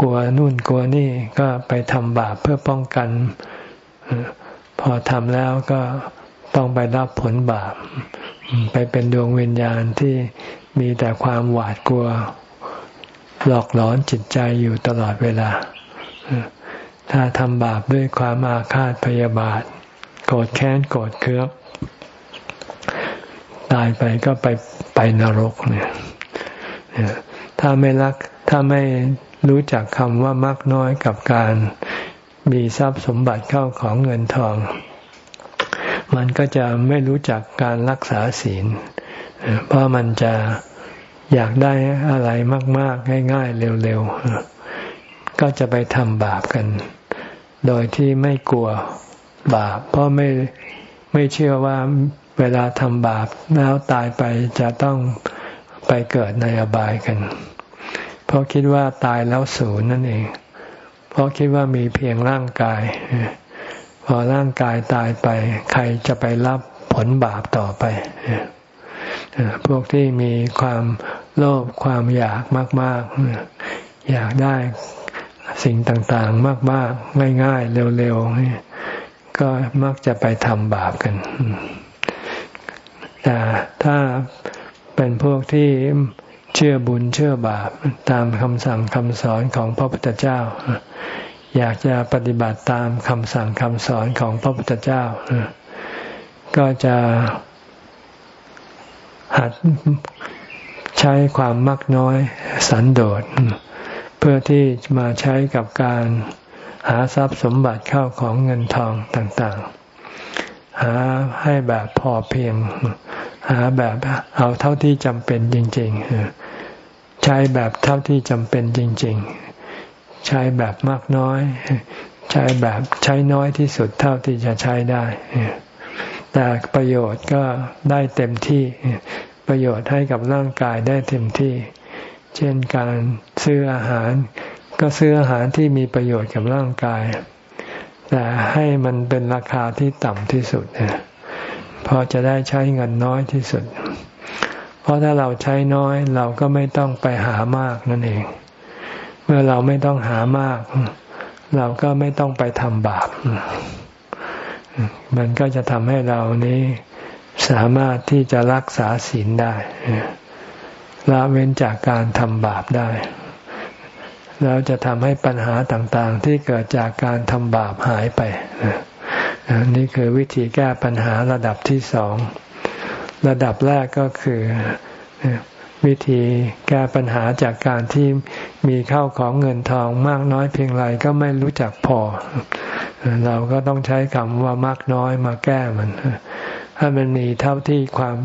กลัวนู่นกลัวนี่ก็ไปทำบาปเพื่อป้องกัน พอทำแล้วก็ต้องไปรับผลบาป ไปเป็นดวงวิญญาณที่มีแต่ความหวาดกลัว หลอกหลอนจิตใจอยู่ตลอดเวลา ถ้าทำบาปด้วยความอาฆาตพยาบาท โกรธแค้นโกรธเคืองตายไปก็ไปไปนรกเนี่ยถ้าไม่รักถ้าไม่รู้จักคำว่ามักน้อยกับการมีทรัพย์สมบัติเข้าของเงินทอง มันก็จะไม่รู้จักการรักษาศีล เพราะมันจะอยากได้อะไรมาก ๆ ง่าย ๆ เร็ว ๆ ก็จะไปทำบาปกัน โดยที่ไม่กลัวบาป เพราะไม่ไม่เชื่อว่าเวลาทำบาปแล้วตายไปจะต้องไปเกิดในอบายกัน เพราะคิดว่าตายแล้วศูนย์นั่นเอง เพราะคิดว่ามีเพียงร่างกาย พอร่างกายตายไป ใครจะไปรับผลบาปต่อไป พวกที่มีความโลภความอยากมาก ๆ อยากได้ สิ่งต่างๆ มากๆ ง่ายๆ เร็วๆ ก็มักจะไปทำบาปกัน แต่ถ้าเป็นพวกที่เชื่อบุญเชื่อบาปตามคำสั่งคำสอนของพระพุทธเจ้า อยากจะปฏิบัติตามคำสั่งคำสอนของพระพุทธเจ้า ก็จะหัดใช้ความมักน้อยสันโดษ พื่อที่มาใช้กับการหาทรัพย์สมบัติเข้าของเงินทองต่างๆ หาให้แบบพอเพียง หาแบบเอาเท่าที่จำเป็นจริง ๆ ใช้แบบเท่าที่จำเป็นจริง ๆ ใช้แบบมากน้อย ใช้แบบใช้น้อยที่สุดเท่าที่จะใช้ได้ แต่ประโยชน์ก็ได้เต็มที่ประโยชน์ให้กับร่างกายได้เต็มที่ เช่นการซื้ออาหาร ก็ซื้ออาหารที่มีประโยชน์กับร่างกาย แต่ให้มันเป็นราคาที่ต่ำที่สุดพอจะได้ใช้เงินน้อยที่สุด เพราะถ้าเราใช้น้อยเราก็ไม่ต้องไปหามากนั่นเอง เมื่อเราไม่ต้องหามาก เราก็ไม่ต้องไปทำบาป มันก็จะทำให้เรานี้สามารถที่จะรักษาศีลได้ ละเว้นจากการทำบาปได้ แล้วจะทำให้ปัญหาต่างๆ ที่เกิดจากการทำบาปหายไป นี่คือวิธีแก้ปัญหาระดับที่สอง ระดับแรกก็คือวิธีแก้ปัญหาจากการที่มีเข้าของเงินทองมากน้อยเพียงไรก็ไม่รู้จักพอ เราก็ต้องใช้คำว่ามากน้อยมาแก้มัน ให้มันมีเท่าที่ความ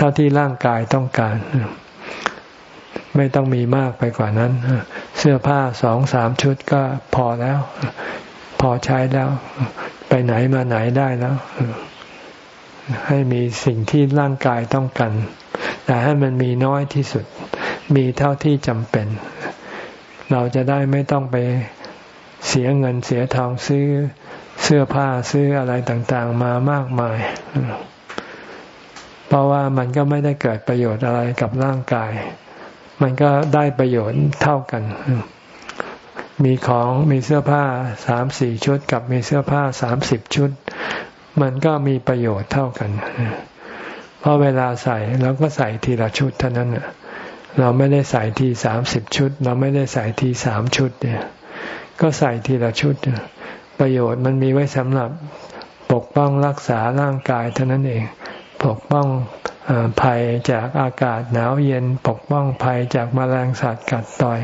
เท่าที่ร่างกายต้องการ ไม่ต้องมีมากไปกว่านั้น เสื้อผ้าสองสามชุดก็พอแล้ว พอใช้แล้ว ไปไหนมาไหนได้แล้ว ให้มีสิ่งที่ร่างกายต้องการแต่ให้มันมีน้อยที่สุด มีเท่าที่จำเป็น เราจะได้ไม่ต้องไปเสียเงินเสียทองซื้อเสื้อผ้าซื้ออะไรต่างๆ มามากมาย เพราะว่ามันก็ไม่ได้เกิดประโยชน์อะไรกับร่างกาย มันก็ได้ประโยชน์เท่ากัน มีของมีเสื้อผ้าสามสี่ชุด กับมีเสื้อผ้าสามสิบชุด มันก็มีประโยชน์เท่ากัน เพราะเวลาใส่เราก็ใส่ทีละชุดเท่านั้นเราไม่ได้ใส่ทีสามสิบชุด เราไม่ได้ใส่ทีสามชุดเนี่ยก็ใส่ทีละชุด ประโยชน์มันมีไว้สำหรับปกป้องรักษาร่างกายเท่านั้นเอง ปกป้องภัยจากอากาศหนาวเย็นปกป้องภัยจากมแมลงสัตว์กัดต่อย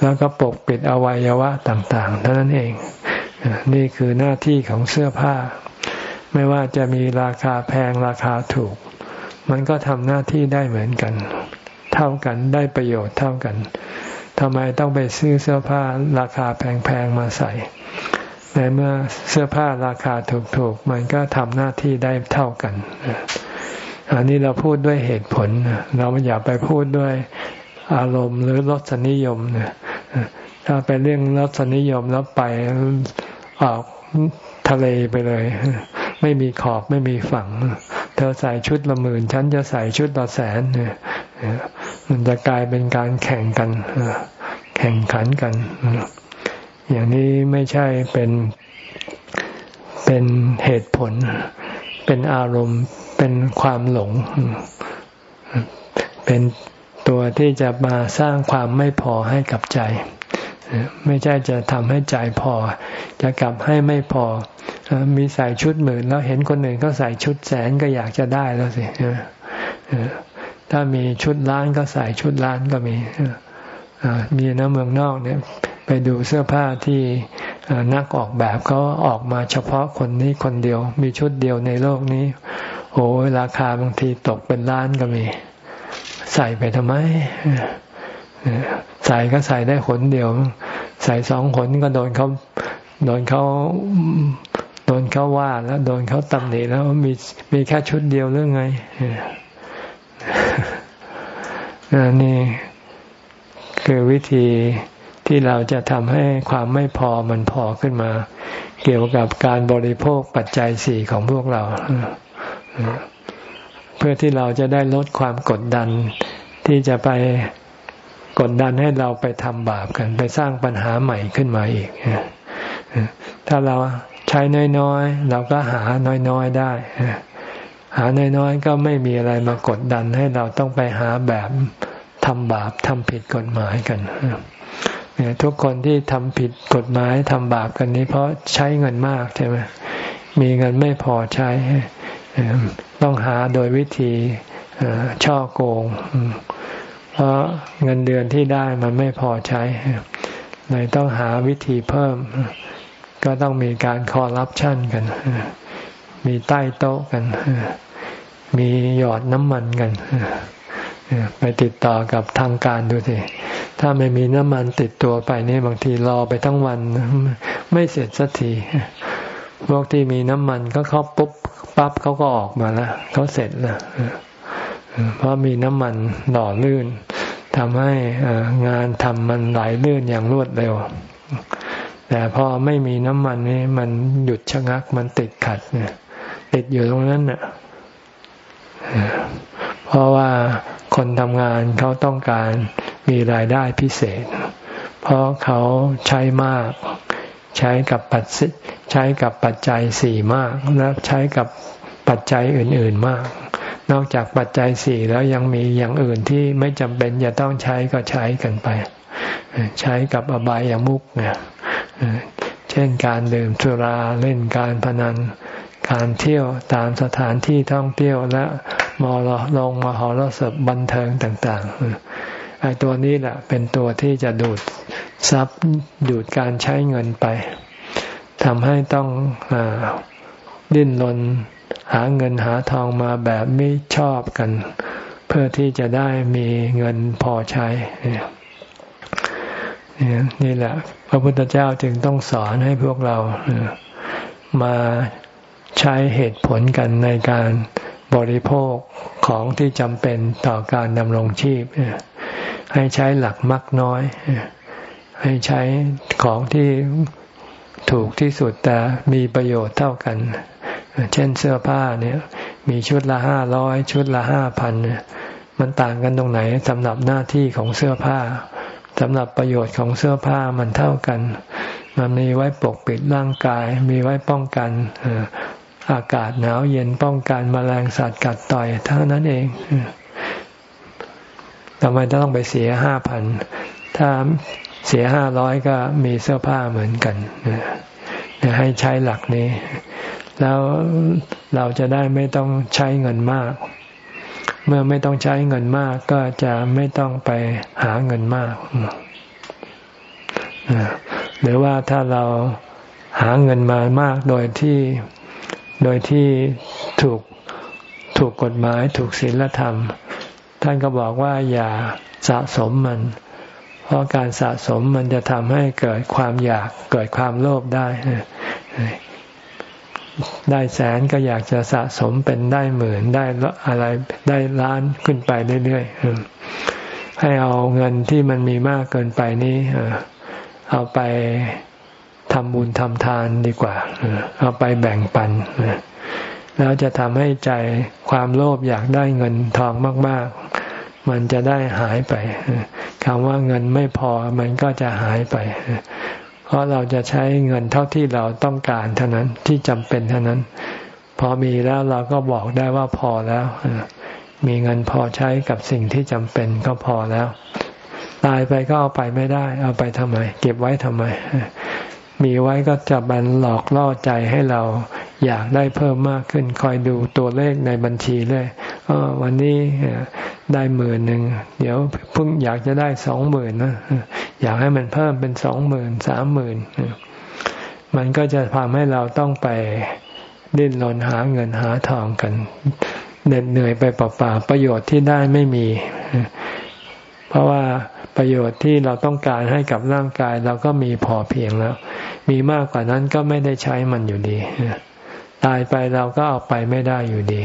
แล้วก็ปกปิดอวัยวะต่างๆเท่านั้นเอง นี่คือหน้าที่ของเสื้อผ้า ไม่ว่าจะมีราคาแพงราคาถูก มันก็ทำหน้าที่ได้เหมือนกัน เท่ากันได้ประโยชน์เท่ากันทำไมต้องไปซื้อเสื้อผ้าราคาแพงๆมาใส่ ในเมื่อเสื้อผ้าราคาถูกๆ มันก็ทำหน้าที่ได้เท่ากันอันนี้เราพูดด้วยเหตุผล เราอย่าไปพูดด้วยอารมณ์หรือรสนิยมเนี่ยถ้าไปเรื่องรสนิยมแล้วไปออกทะเลไปเลย ไม่มีขอบไม่มีฝั่ง เธอใส่ชุดละหมื่นฉันจะใส่ชุดละแสนเนี่ยมันจะกลายเป็นการแข่งกันแข่งขันกัน อย่างนี้ไม่ใช่เป็นเป็นเหตุผล เป็นอารมณ์ เป็นความหลง เป็นตัวที่จะมาสร้างความไม่พอให้กับใจ ไม่ใช่จะทำให้ใจพอ จะกลับให้ไม่พอ มีใส่ชุดหมื่นแล้วเห็นคนอื่นก็ใส่ชุดแสนก็อยากจะได้แล้วสิถ้ามีชุดล้านก็ใส่ชุดล้านก็มีมีนะเมืองนอกเนี่ย ไปดูเสื้อผ้าที่นักออกแบบเขาออกมาเฉพาะคนนี้คนเดียว มีชุดเดียวในโลกนี้ โอ้ราคาบางทีตกเป็นล้านก็มี ใส่ไปทำไม ใส่ก็ใส่ได้ขนเดียว ใส่สองขนก็โดนเขาโดนเขาโโดนเขาว่าแล้วโดนเขาตำหนิแล้วมีมีแค่ชุดเดียวหรือไงนี่คือวิธี ที่เราจะทำให้ความไม่พอมันพอขึ้นมา เกี่ยวกับการบริโภคปัจจัยสี่ของพวกเรา เพื่อที่เราจะได้ลดความกดดันที่จะไปกดดันให้เราไปทำบาปกัน ไปสร้างปัญหาใหม่ขึ้นมาอีก ถ้าเราใช้น้อยๆ เราก็หาน้อยๆได้ หาน้อยๆ ก็ไม่มีอะไรมากดดันให้เราต้องไปหาแบบทำบาปทำผิดกฎหมายกัน ทุกคนที่ทำผิดกฎหมายทำบาปกันนี้ เพราะใช้เงินมากใช่ไหมมีเงินไม่พอใช้ ต้องหาโดยวิธีช่อโกง เพราะเงินเดือนที่ได้มันไม่พอใช้เลยต้องหาวิธีเพิ่ม ก็ต้องมีการคอร์รัปชันกัน มีใต้โต๊ะกัน มีหยอดน้ำมันกัน ไปติดต่อกับทางการดูสิ ถ้าไม่มีน้ำมันติดตัวไปนี่บางทีรอไปทั้งวัน ไม่เสร็จสักทีพวกที่มีน้ำมันก็เขาปุ๊บปั๊บเขาก็ออกมาแล้วเขาเสร็จแล้วเพราะมีน้ำมันหล่อลื่นทำให้งานทำมันไหลลื่นอย่างรวดเร็ว แต่พอไม่มีน้ำมันนี่มันหยุดชะงักมันติดขัดเนี่ยติดอยู่ตรงนั้นเนี่ยเพราะว่า คนทำงานเขาต้องการมีรายได้พิเศษ เพราะเขาใช้มาก ใช้กับปัจใช้กับปัจจัยสี่มากและใช้กับปัจจัยอื่น ๆมาก นอกจากปัจจัยสี่แล้วยังมีอย่างอื่นที่ไม่จำเป็นจะต้องใช้ก็ใช้กันไป ใช้กับอบายามุกเนี่ยเช่นการดื่มสุราเล่นการพนันการเที่ยวตามสถานที่ท่องเที่ยวและ มอลงมหรสพบันเทิงต่างๆไอ้ตัวนี้แหละเป็นตัวที่จะดูดทรัพย์ดูดการใช้เงินไปทำให้ต้องอดิ้นรนหาเงินหาทองมาแบบไม่ชอบกัน เพื่อที่จะได้มีเงินพอใช้นี่แหละ พระพุทธเจ้าจึงต้องสอนให้พวกเรามาใช้เหตุผลกันในการ บริโภคของที่จำเป็นต่อการดำรงชีพ ให้ใช้หลักมักน้อย ให้ใช้ของที่ถูกที่สุดแต่มีประโยชน์เท่ากัน เช่นเสื้อผ้าเนี่ย มีชุดละห้าร้อยชุดละห้าพันมันต่างกันตรงไหนสำหรับหน้าที่ของเสื้อผ้าสำหรับประโยชน์ของเสื้อผ้ามันเท่ากัน มันมีไว้ปกปิดร่างกาย มีไว้ป้องกัน อากาศหนาวเย็นป้องกันมแมลงสัตว์กัดต่อยเท่านั้นเองทำไมต้องไปเสียห้าพันถ้าเสียห้าร้อยก็มีเสื้อผ้าเหมือนกันให้ใช้หลักนี้ แล้วเราจะได้ไม่ต้องใช้เงินมาก เมื่อไม่ต้องใช้เงินมากก็จะไม่ต้องไปหาเงินมากหรือว่าถ้าเราหาเงินมามากโดยที่ โดยที่ถูกถูกกฎหมายถูกศีลธรรม ท่านก็บอกว่าอย่าสะสมมัน เพราะการสะสมมันจะทำให้เกิดความอยากเกิดความโลภได้ ได้แสนก็อยากจะสะสมเป็นได้หมื่นได้อะไรได้ล้านขึ้นไปเรื่อยๆให้เอาเงินที่มันมีมากเกินไปนี้เอาไป ทำบุญทำทานดีกว่า เอาไปแบ่งปัน แล้วจะทำให้ใจความโลภอยากได้เงินทองมาก ๆ มันจะได้หายไปคำว่าเงินไม่พอมันก็จะหายไป เพราะเราจะใช้เงินเท่าที่เราต้องการเท่านั้นที่จำเป็นเท่านั้น พอมีแล้วเราก็บอกได้ว่าพอแล้ว มีเงินพอใช้กับสิ่งที่จำเป็นก็พอแล้ว ตายไปก็เอาไปไม่ได้ เอาไปทำไม เก็บไว้ทำไม มีไว้ก็จะบันหลอกล่อใจให้เราอยากได้เพิ่มมากขึ้น คอยดูตัวเลขในบัญชีเลยวันนี้ได้หมื่นหนึ่งเดี๋ยวเพิ่งอยากจะได้สองหมื่นนะอยากให้มันเพิ่มเป็นสองหมื่นสามหมื่นมันก็จะทำให้เราต้องไปดิ้นรนหาเงินหาทองกันเหน็ดเหนื่อยไปเปล่าๆประโยชน์ที่ได้ไม่มี เพราะว่า ประโยชน์ที่เราต้องการให้กับร่างกาย เราก็มีพอเพียงแล้ว มีมากกว่านั้นก็ไม่ได้ใช้มันอยู่ดี ตายไปเราก็เอาไปไม่ได้อยู่ดี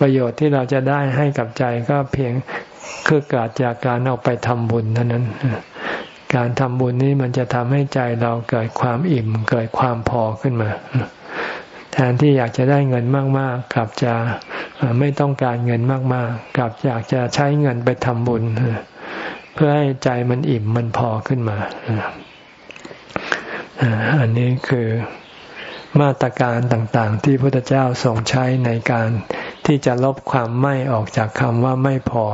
ประโยชน์ที่เราจะได้ให้กับใจก็เพียงคือเกิดจากการเอาไปทำบุญเท่านั้น การทำบุญนี้มันจะทำให้ใจเราเกิดความอิ่ม เกิดความพอขึ้นมาแทนที่อยากจะได้เงินมาก ๆ กลับจะไม่ต้องการเงินมาก ๆ กลับอยากจะใช้เงินไปทำบุญ เพื่อให้ใจมันอิ่มมันพอขึ้นมาอันนี้คือมาตรการต่างๆ ที่พระพุทธเจ้าทรงใช้ในการที่จะลบความไม่ออกจากคำว่าไม่พอ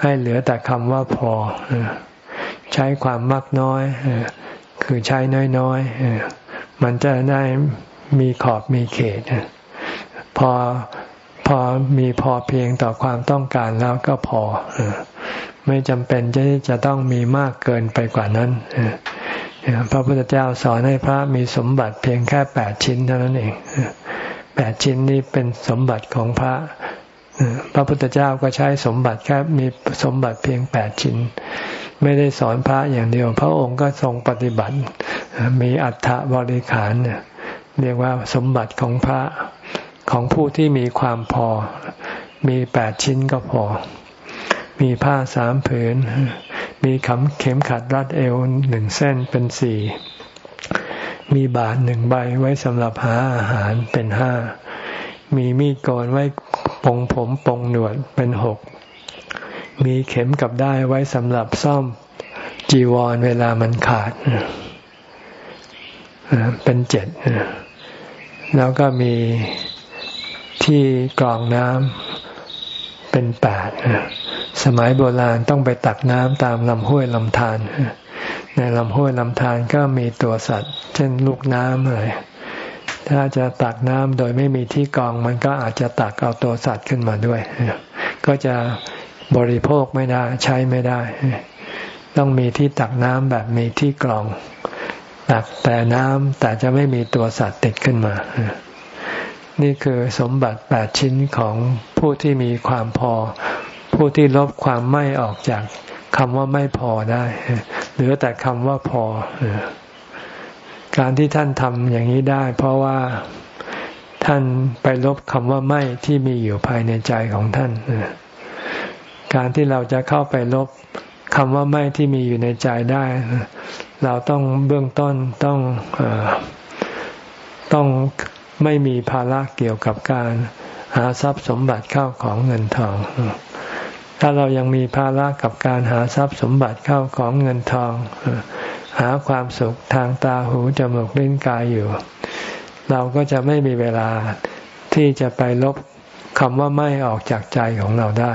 ให้เหลือแต่คำว่าพอ ใช้ความมากน้อย คือใช้น้อยๆ มันจะได้มีขอบมีเขต พอพอมีพอเพียงต่อความต้องการแล้วก็พอ ไม่จำเป็นจะจะต้องมีมากเกินไปกว่านั้นพระพุทธเจ้าสอนให้พระมีสมบัติเพียงแค่แปดชิ้นเท่านั้นเองแปดชิ้นนี้เป็นสมบัติของพระพระพุทธเจ้าก็ใช้สมบัติแค่มีสมบัติเพียงแปดชิ้น ไม่ได้สอนพระอย่างเดียว พระองค์ก็ทรงปฏิบัติ มีอัฏฐบริขารเรียกว่าสมบัติของพระของผู้ที่มีความพอ มีแปดชิ้นก็พอ มีผ้าสามผืน มีขำเข็มขัดรัดเอวหนึ่งเส้นเป็นสี่ มีบาทหนึ่งใบไว้สำหรับหาอาหารเป็นห้า มีมีดโกนไว้ปงผมปงหนวดเป็นหก มีเข็มกับได้ไว้สำหรับซ่อมจีวรเวลามันขาด เป็นเจ็ด แล้วก็มีที่กรองน้ำเป็นแปด สมัยโบราณต้องไปตักน้ำตามลำห้วยลำธารในลำห้วยลำธารก็มีตัวสัตว์ เช่นลูกน้ำอะไรถ้าจะตักน้ำโดยไม่มีที่กองมันก็อาจจะตักเอาตัวสัตว์ขึ้นมาด้วย ก็จะบริโภคไม่ได้ใช้ไม่ได้ ต้องมีที่ตักน้ำแบบมีที่กรอง ตักแต่น้ำแต่จะไม่มีตัวสัตว์ติดขึ้นมา นี่คือสมบัติแปดชิ้นของผู้ที่มีความพอ ผู้ที่ลบความไม่ออกจากคำว่าไม่พอได้เหลือแต่คำว่าพอ การที่ท่านทำอย่างนี้ได้ เพราะว่าท่านไปลบคำว่าไม่ที่มีอยู่ภายในใจของท่าน การที่เราจะเข้าไปลบคำว่าไม่ที่มีอยู่ในใจได้ เราต้องเบื้องต้นต้องต้องไม่มีภาระเกี่ยวกับการหาทรัพย์สมบัติเข้าของเงินทอง ถ้าเรายังมีภาระกับการหาทรัพย์สมบัติเข้าของเงินทอง หาความสุขทางตาหูจมูกลิ้นกายอยู่ เราก็จะไม่มีเวลาที่จะไปลบคำว่าไม่ออกจากใจของเราได้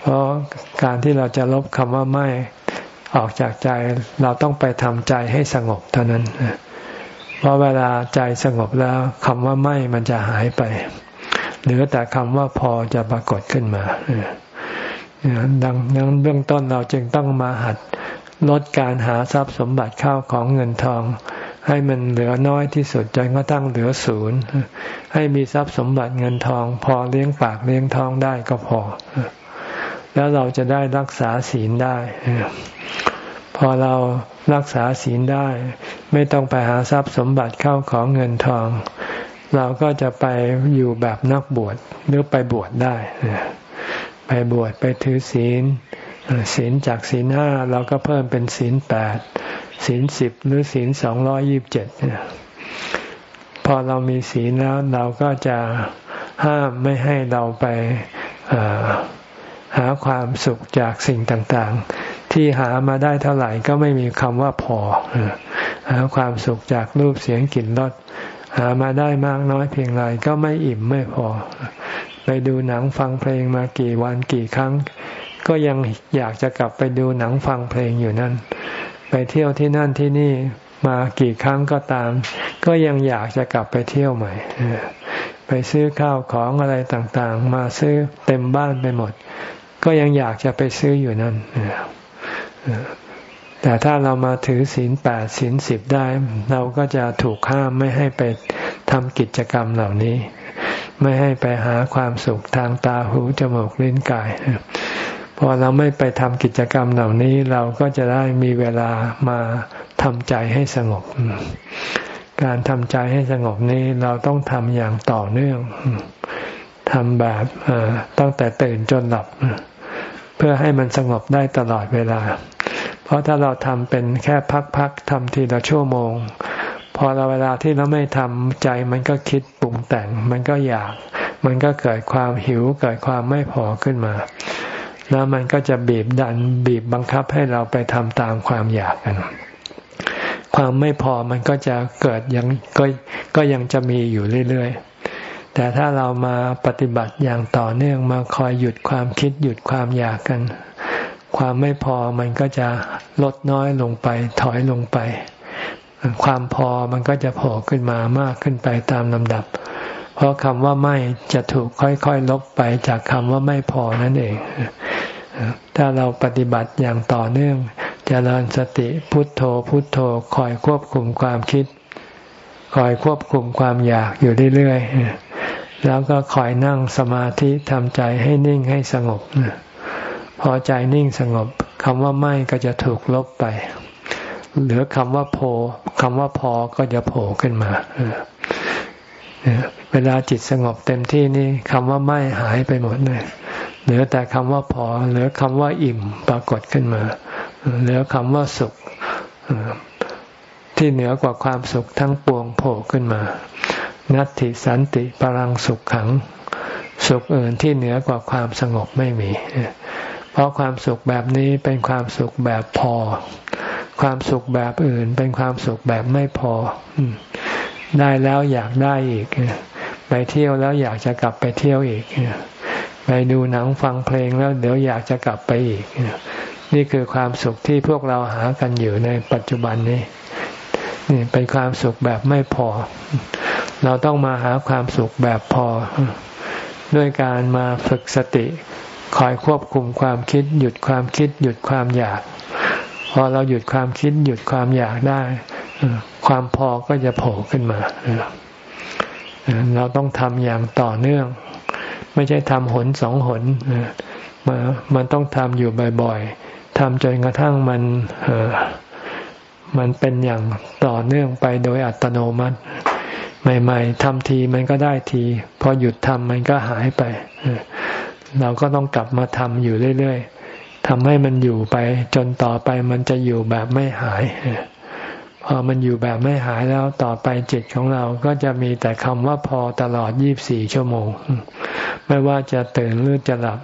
เพราะการที่เราจะลบคำว่าไม่ออกจากใจ เราต้องไปทำใจให้สงบเท่านั้น เพราะเวลาใจสงบแล้วคำว่าไม่มันจะหายไป เหลือแต่คำว่าพอจะปรากฏขึ้นมาดังนั้นเบื้องต้นเราจึงต้องมาหัดลดการหาทรัพย์สมบัติเข้าของเงินทอง ให้มันเหลือน้อยที่สุดจนกระทั่งเหลือศูนย์ให้มีทรัพย์สมบัติเงินทอง พอเลี้ยงปากเลี้ยงท้องได้ก็พอ แล้วเราจะได้รักษาศีลได้พอเรารักษาศีลได้ ไม่ต้องไปหาทรัพย์สมบัติเข้าของเงินทอง เราก็จะไปอยู่แบบนักบวชหรือไปบวชได้ ไปบวชไปถือศีลศีลจากศีลห้าเราก็เพิ่มเป็นศีลแปดศีลสิบหรือศีลสองร้อยยิบเจ็ดพอเรามีศีลแล้วเราก็จะห้ามไม่ให้เราไปหาความสุขจากสิ่งต่างๆ ที่หามาได้เท่าไหร่ก็ไม่มีคำว่าพอหาความสุขจากรูปเสียงกลิ่นรส หามาได้มากน้อยเพียงไรก็ไม่อิ่มไม่พอ ไปดูหนังฟังเพลงมากี่วันกี่ครั้ง ก็ยังอยากจะกลับไปดูหนังฟังเพลงอยู่นั่น ไปเที่ยวที่นั่นที่นี่มากี่ครั้งก็ตาม ก็ยังอยากจะกลับไปเที่ยวใหม่ ไปซื้อข้าวของอะไรต่างๆ มาซื้อเต็มบ้านไปหมด ก็ยังอยากจะไปซื้ออยู่นั่น แต่ถ้าเรามาถือศีลแปดศีลสิบได้ เราก็จะถูกห้ามไม่ให้ไปทำกิจกรรมเหล่านี้ ไม่ให้ไปหาความสุขทางตาหูจมูกลิ้นกายพอเราไม่ไปทำกิจกรรมเหล่านี้เราก็จะได้มีเวลามาทำใจให้สงบ การทำใจให้สงบนี้เราต้องทำอย่างต่อเนื่องทำแบบตั้งแต่ตื่นจนหลับ เพื่อให้มันสงบได้ตลอดเวลา เพราะถ้าเราทำเป็นแค่พักๆทำทีละชั่วโมง พอเราเวลาที่เราไม่ทำใจมันก็คิดปรุงแต่ง มันก็อยาก มันก็เกิดความหิวเกิดความไม่พอขึ้นมา แล้วมันก็จะบีบดันบีบบังคับให้เราไปทำตามความอยากกัน ความไม่พอมันก็จะเกิดยังก็ก็ยังจะมีอยู่เรื่อยๆแต่ถ้าเรามาปฏิบัติอย่างต่อเนื่องมาคอยหยุดความคิดหยุดความอยากกัน ความไม่พอมันก็จะลดน้อยลงไป ถอยลงไป ความพอมันก็จะโผล่ขึ้นมามากขึ้นไปตามลำดับ เพราะคำว่าไม่จะถูกค่อยๆลบไปจากคำว่าไม่พอนั่นเอง ถ้าเราปฏิบัติอย่างต่อเนื่องจเจริญสติพุทโธพุทโธคอยควบคุมความคิด คอยควบคุมความอยากอยู่เรื่อยๆแล้วก็คอยนั่งสมาธิทำใจให้นิ่งให้สงบ พอใจนิ่งสงบคำว่าไม่ก็จะถูกลบไป เหลือคำว่าโพคำว่าพอก็จะโผล่ขึ้นมาเวลาจิตสงบเต็มที่นี่คำว่าไม่หายไปหมดเลยเหลือแต่คำว่าพอ เหลือคำว่าอิ่มปรากฏขึ้นมา เหลือคำว่าสุขที่เหนือกว่าความสุขทั้งปวงโผล่ขึ้นมา นัตติสันติปรังสุขขัง สุขอื่นที่เหนือกว่าความสงบไม่มีเราะความสุขแบบนี้เป็นความสุขแบบพอ ความสุขแบบอื่น เป็นความสุขแบบไม่พอ ได้แล้วอยากได้อีก ไปเที่ยวแล้วอยากจะกลับไปเที่ยวอีก ไปดูหนังฟังเพลงแล้วเดี๋ยวอยากจะกลับไปอีก นี่คือความสุขที่พวกเราหากันอยู่ในปัจจุบันนี้นี่เป็นความสุขแบบไม่พอ เราต้องมาหาความสุขแบบพอ ด้วยการมาฝึกสติ คอยควบคุมความคิด หยุดความคิด หยุดความอยาก พอเราหยุดความคิด หยุดความอยากได้ความพอก็จะโผล่ขึ้นมาเราต้องทำอย่างต่อเนื่อง ไม่ใช่ทำหนสองหนมามันต้องทำอยู่บ่อยๆทำจนกระทั่งมันมันเป็นอย่างต่อเนื่องไปโดยอัตโนมัติ ใหม่ ๆทำทีมันก็ได้ที พอหยุดทำมันก็หายไป เราก็ต้องกลับมาทำอยู่เรื่อยๆทำให้มันอยู่ไป จนต่อไปมันจะอยู่แบบไม่หาย พอมันอยู่แบบไม่หายแล้วต่อไปจิตของเราก็จะมีแต่คำว่าพอตลอดยี่บสี่ชั่วโมง ไม่ว่าจะตื่นหรือจะหลับ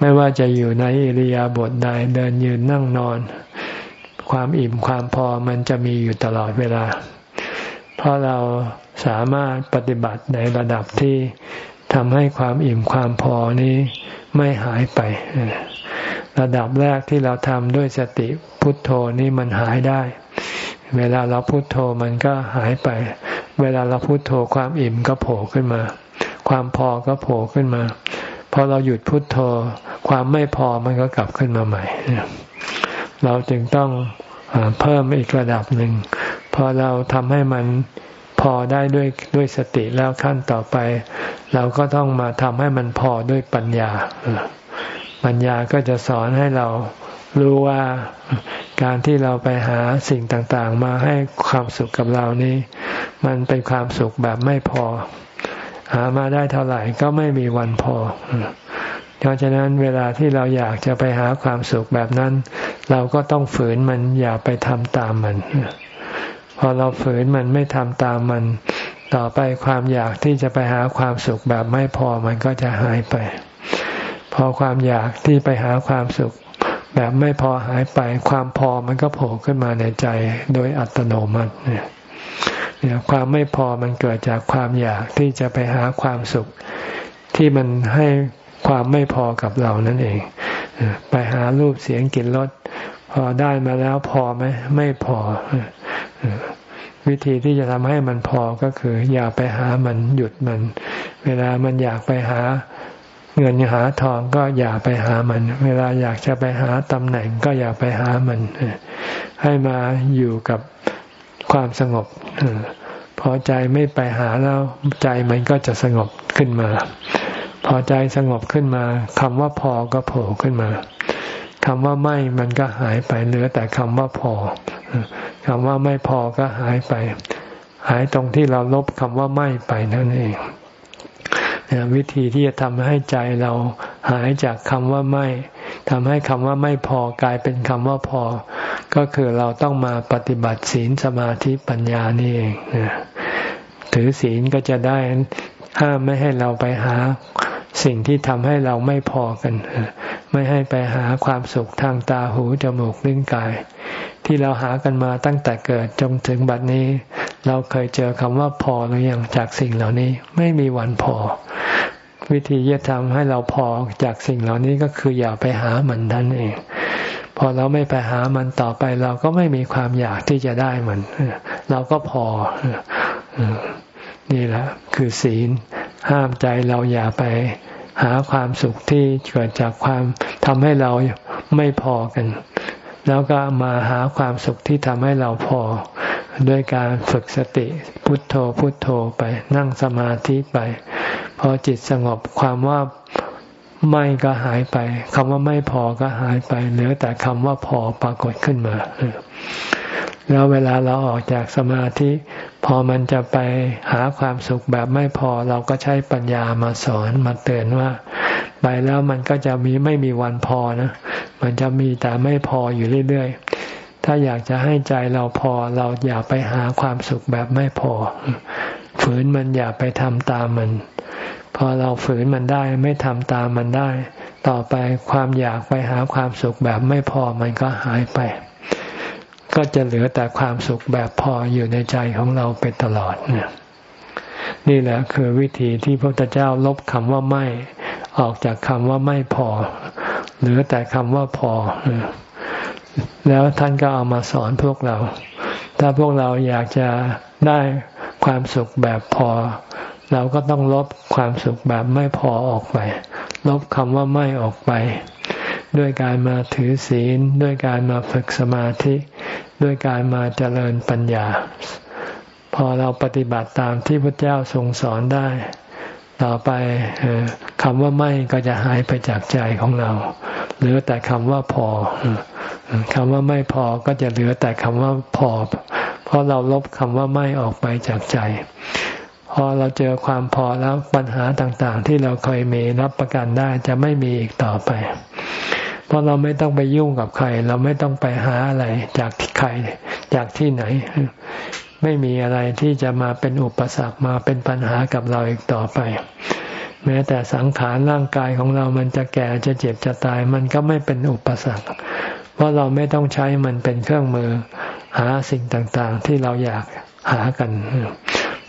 ไม่ว่าจะอยู่ในอิริยาบถใดเดินยืนนั่งนอน ความอิ่มความพอมันจะมีอยู่ตลอดเวลา เพราะเราสามารถปฏิบัติในระดับที่ ทำให้ความอิ่มความพอนี้ไม่หายไประดับแรกที่เราทำด้วยสติพุทโธนี่มันหายได้ เวลาเราพุทโธมันก็หายไป เวลาเราพุทโธความอิ่มก็โผล่ขึ้นมา ความพอก็โผล่ขึ้นมาพอเราหยุดพุทโธ ความไม่พอมันก็กลับขึ้นมาใหม่ เราจึงต้องเพิ่มอีกระดับหนึ่งพอเราทำให้มัน พอได้ด้วยด้วยสติแล้วขั้นต่อไป เราก็ต้องมาทำให้มันพอด้วยปัญญา ปัญญาก็จะสอนให้เรารู้ว่าการที่เราไปหาสิ่งต่างๆ มาให้ความสุขกับเรานี้ มันเป็นความสุขแบบไม่พอ หามาได้เท่าไหร่ก็ไม่มีวันพอ เพราะฉะนั้นเวลาที่เราอยากจะไปหาความสุขแบบนั้น เราก็ต้องฝืนมันอย่าไปทำตามมัน พอเราฝืนมันไม่ทำตามมัน ต่อไปความอยากที่จะไปหาความสุขแบบไม่พอมันก็จะหายไป พอความอยากที่ไปหาความสุข แบบไม่พอหายไปความพอมันก็โผล่ขึ้นมาในใจโดยอัตโนมัติเนี่ยเนี่ยความไม่พอมันเกิดจากความอยากที่จะไปหาความสุข ที่มันให้ความไม่พอกับเรานั่นเอง ไปหารูปเสียงกลิ่นรสพอได้มาแล้วพอไหมไม่พอ วิธีที่จะทำให้มันพอก็คือ อย่าไปหามันหยุดมัน เวลามันอยากไปหาเงินหาทองก็อย่าไปหามัน เวลาอยากจะไปหาตำแหน่งก็อย่าไปหามัน ให้มาอยู่กับความสงบพอใจไม่ไปหาแล้วใจมันก็จะสงบขึ้นมา พอใจสงบขึ้นมาคำว่าพอก็โผล่ขึ้นมาคำว่าไม่มันก็หายไปเหลือแต่คำว่าพอคำว่าไม่พอก็หายไป หายตรงที่เราลบคำว่าไม่ไปนั่นเองวิธีที่จะทำให้ใจเราหายจากคำว่าไม่ทำให้คำว่าไม่พอกลายเป็นคำว่าพอ ก็คือเราต้องมาปฏิบัติศีลสมาธิปัญญานี่เองถือศีลก็จะได้ห้ามไม่ให้เราไปหา สิ่งที่ทำให้เราไม่พอกัน ไม่ให้ไปหาความสุขทางตาหูจมูกลิ้นกาย ที่เราหากันมาตั้งแต่เกิดจนถึงบัดนี้ เราเคยเจอคำว่าพอหรือยังจากสิ่งเหล่านี้ไม่มีวันพอ วิธีจะทำให้เราพอจากสิ่งเหล่านี้ก็คืออย่าไปหามันนั่นเอง พอเราไม่ไปหามันต่อไป เราก็ไม่มีความอยากที่จะได้มัน เราก็พอ นี่แหละคือศีล ห้ามใจเราอย่าไป หาความสุขที่เกิดจากความทำให้เราไม่พอกัน แล้วก็มาหาความสุขที่ทำให้เราพอ ด้วยการฝึกสติพุทโธพุทโธไปนั่งสมาธิไป พอจิตสงบความว่าไม่ก็หายไปคำว่าไม่พอก็หายไป เหลือแต่คำว่าพอปรากฏขึ้นมา แล้วเวลาเราออกจากสมาธิ พอมันจะไปหาความสุขแบบไม่พอเราก็ใช้ปัญญามาสอนมาเตือนว่า ไปแล้วมันก็จะมีไม่มีวันพอนะมันจะมีแต่ไม่พออยู่เรื่อยๆ ถ้าอยากจะให้ใจเราพอเราอย่าไปหาความสุขแบบไม่พอ ฝืนมันอย่าไปทำตามมัน พอเราฝืนมันได้ไม่ทำตามมันได้ ต่อไปความอยากไปหาความสุขแบบไม่พอมันก็หายไป ก็จะเหลือแต่ความสุขแบบพออยู่ในใจของเราไปตลอดเนี่ยนี่แหละคือวิธีที่พระพุทธเจ้าลบคำว่าไม่ออกจากคำว่าไม่พอ เหลือแต่คำว่าพอ แล้วท่านก็เอามาสอนพวกเรา ถ้าพวกเราอยากจะได้ความสุขแบบพอ เราก็ต้องลบความสุขแบบไม่พอออกไป ลบคำว่าไม่ออกไป ด้วยการมาถือศีล ด้วยการมาฝึกสมาธิ ด้วยการมาเจริญปัญญา พอเราปฏิบัติตามที่พระเจ้าทรงสอนได้ ต่อไปคำว่าไม่ก็จะหายไปจากใจของเรา เหลือแต่คำว่าพอคำว่าไม่พอก็จะเหลือแต่คำว่าพอ เพราะเราลบคำว่าไม่ออกไปจากใจพอเราเจอความพอแล้วปัญหาต่างๆ ที่เราเคยมีรับประกันได้จะไม่มีอีกต่อไป เพราะเราไม่ต้องไปยุ่งกับใคร เราไม่ต้องไปหาอะไรจากใครจากที่ไหน ไม่มีอะไรที่จะมาเป็นอุปสรรคมาเป็นปัญหากับเราอีกต่อไป แม้แต่สังขารร่างกายของเรามันจะแก่จะเจ็บจะตาย มันก็ไม่เป็นอุปสรรค เพราะเราไม่ต้องใช้มันเป็นเครื่องมือหาสิ่งต่างๆ ที่เราอยากหากัน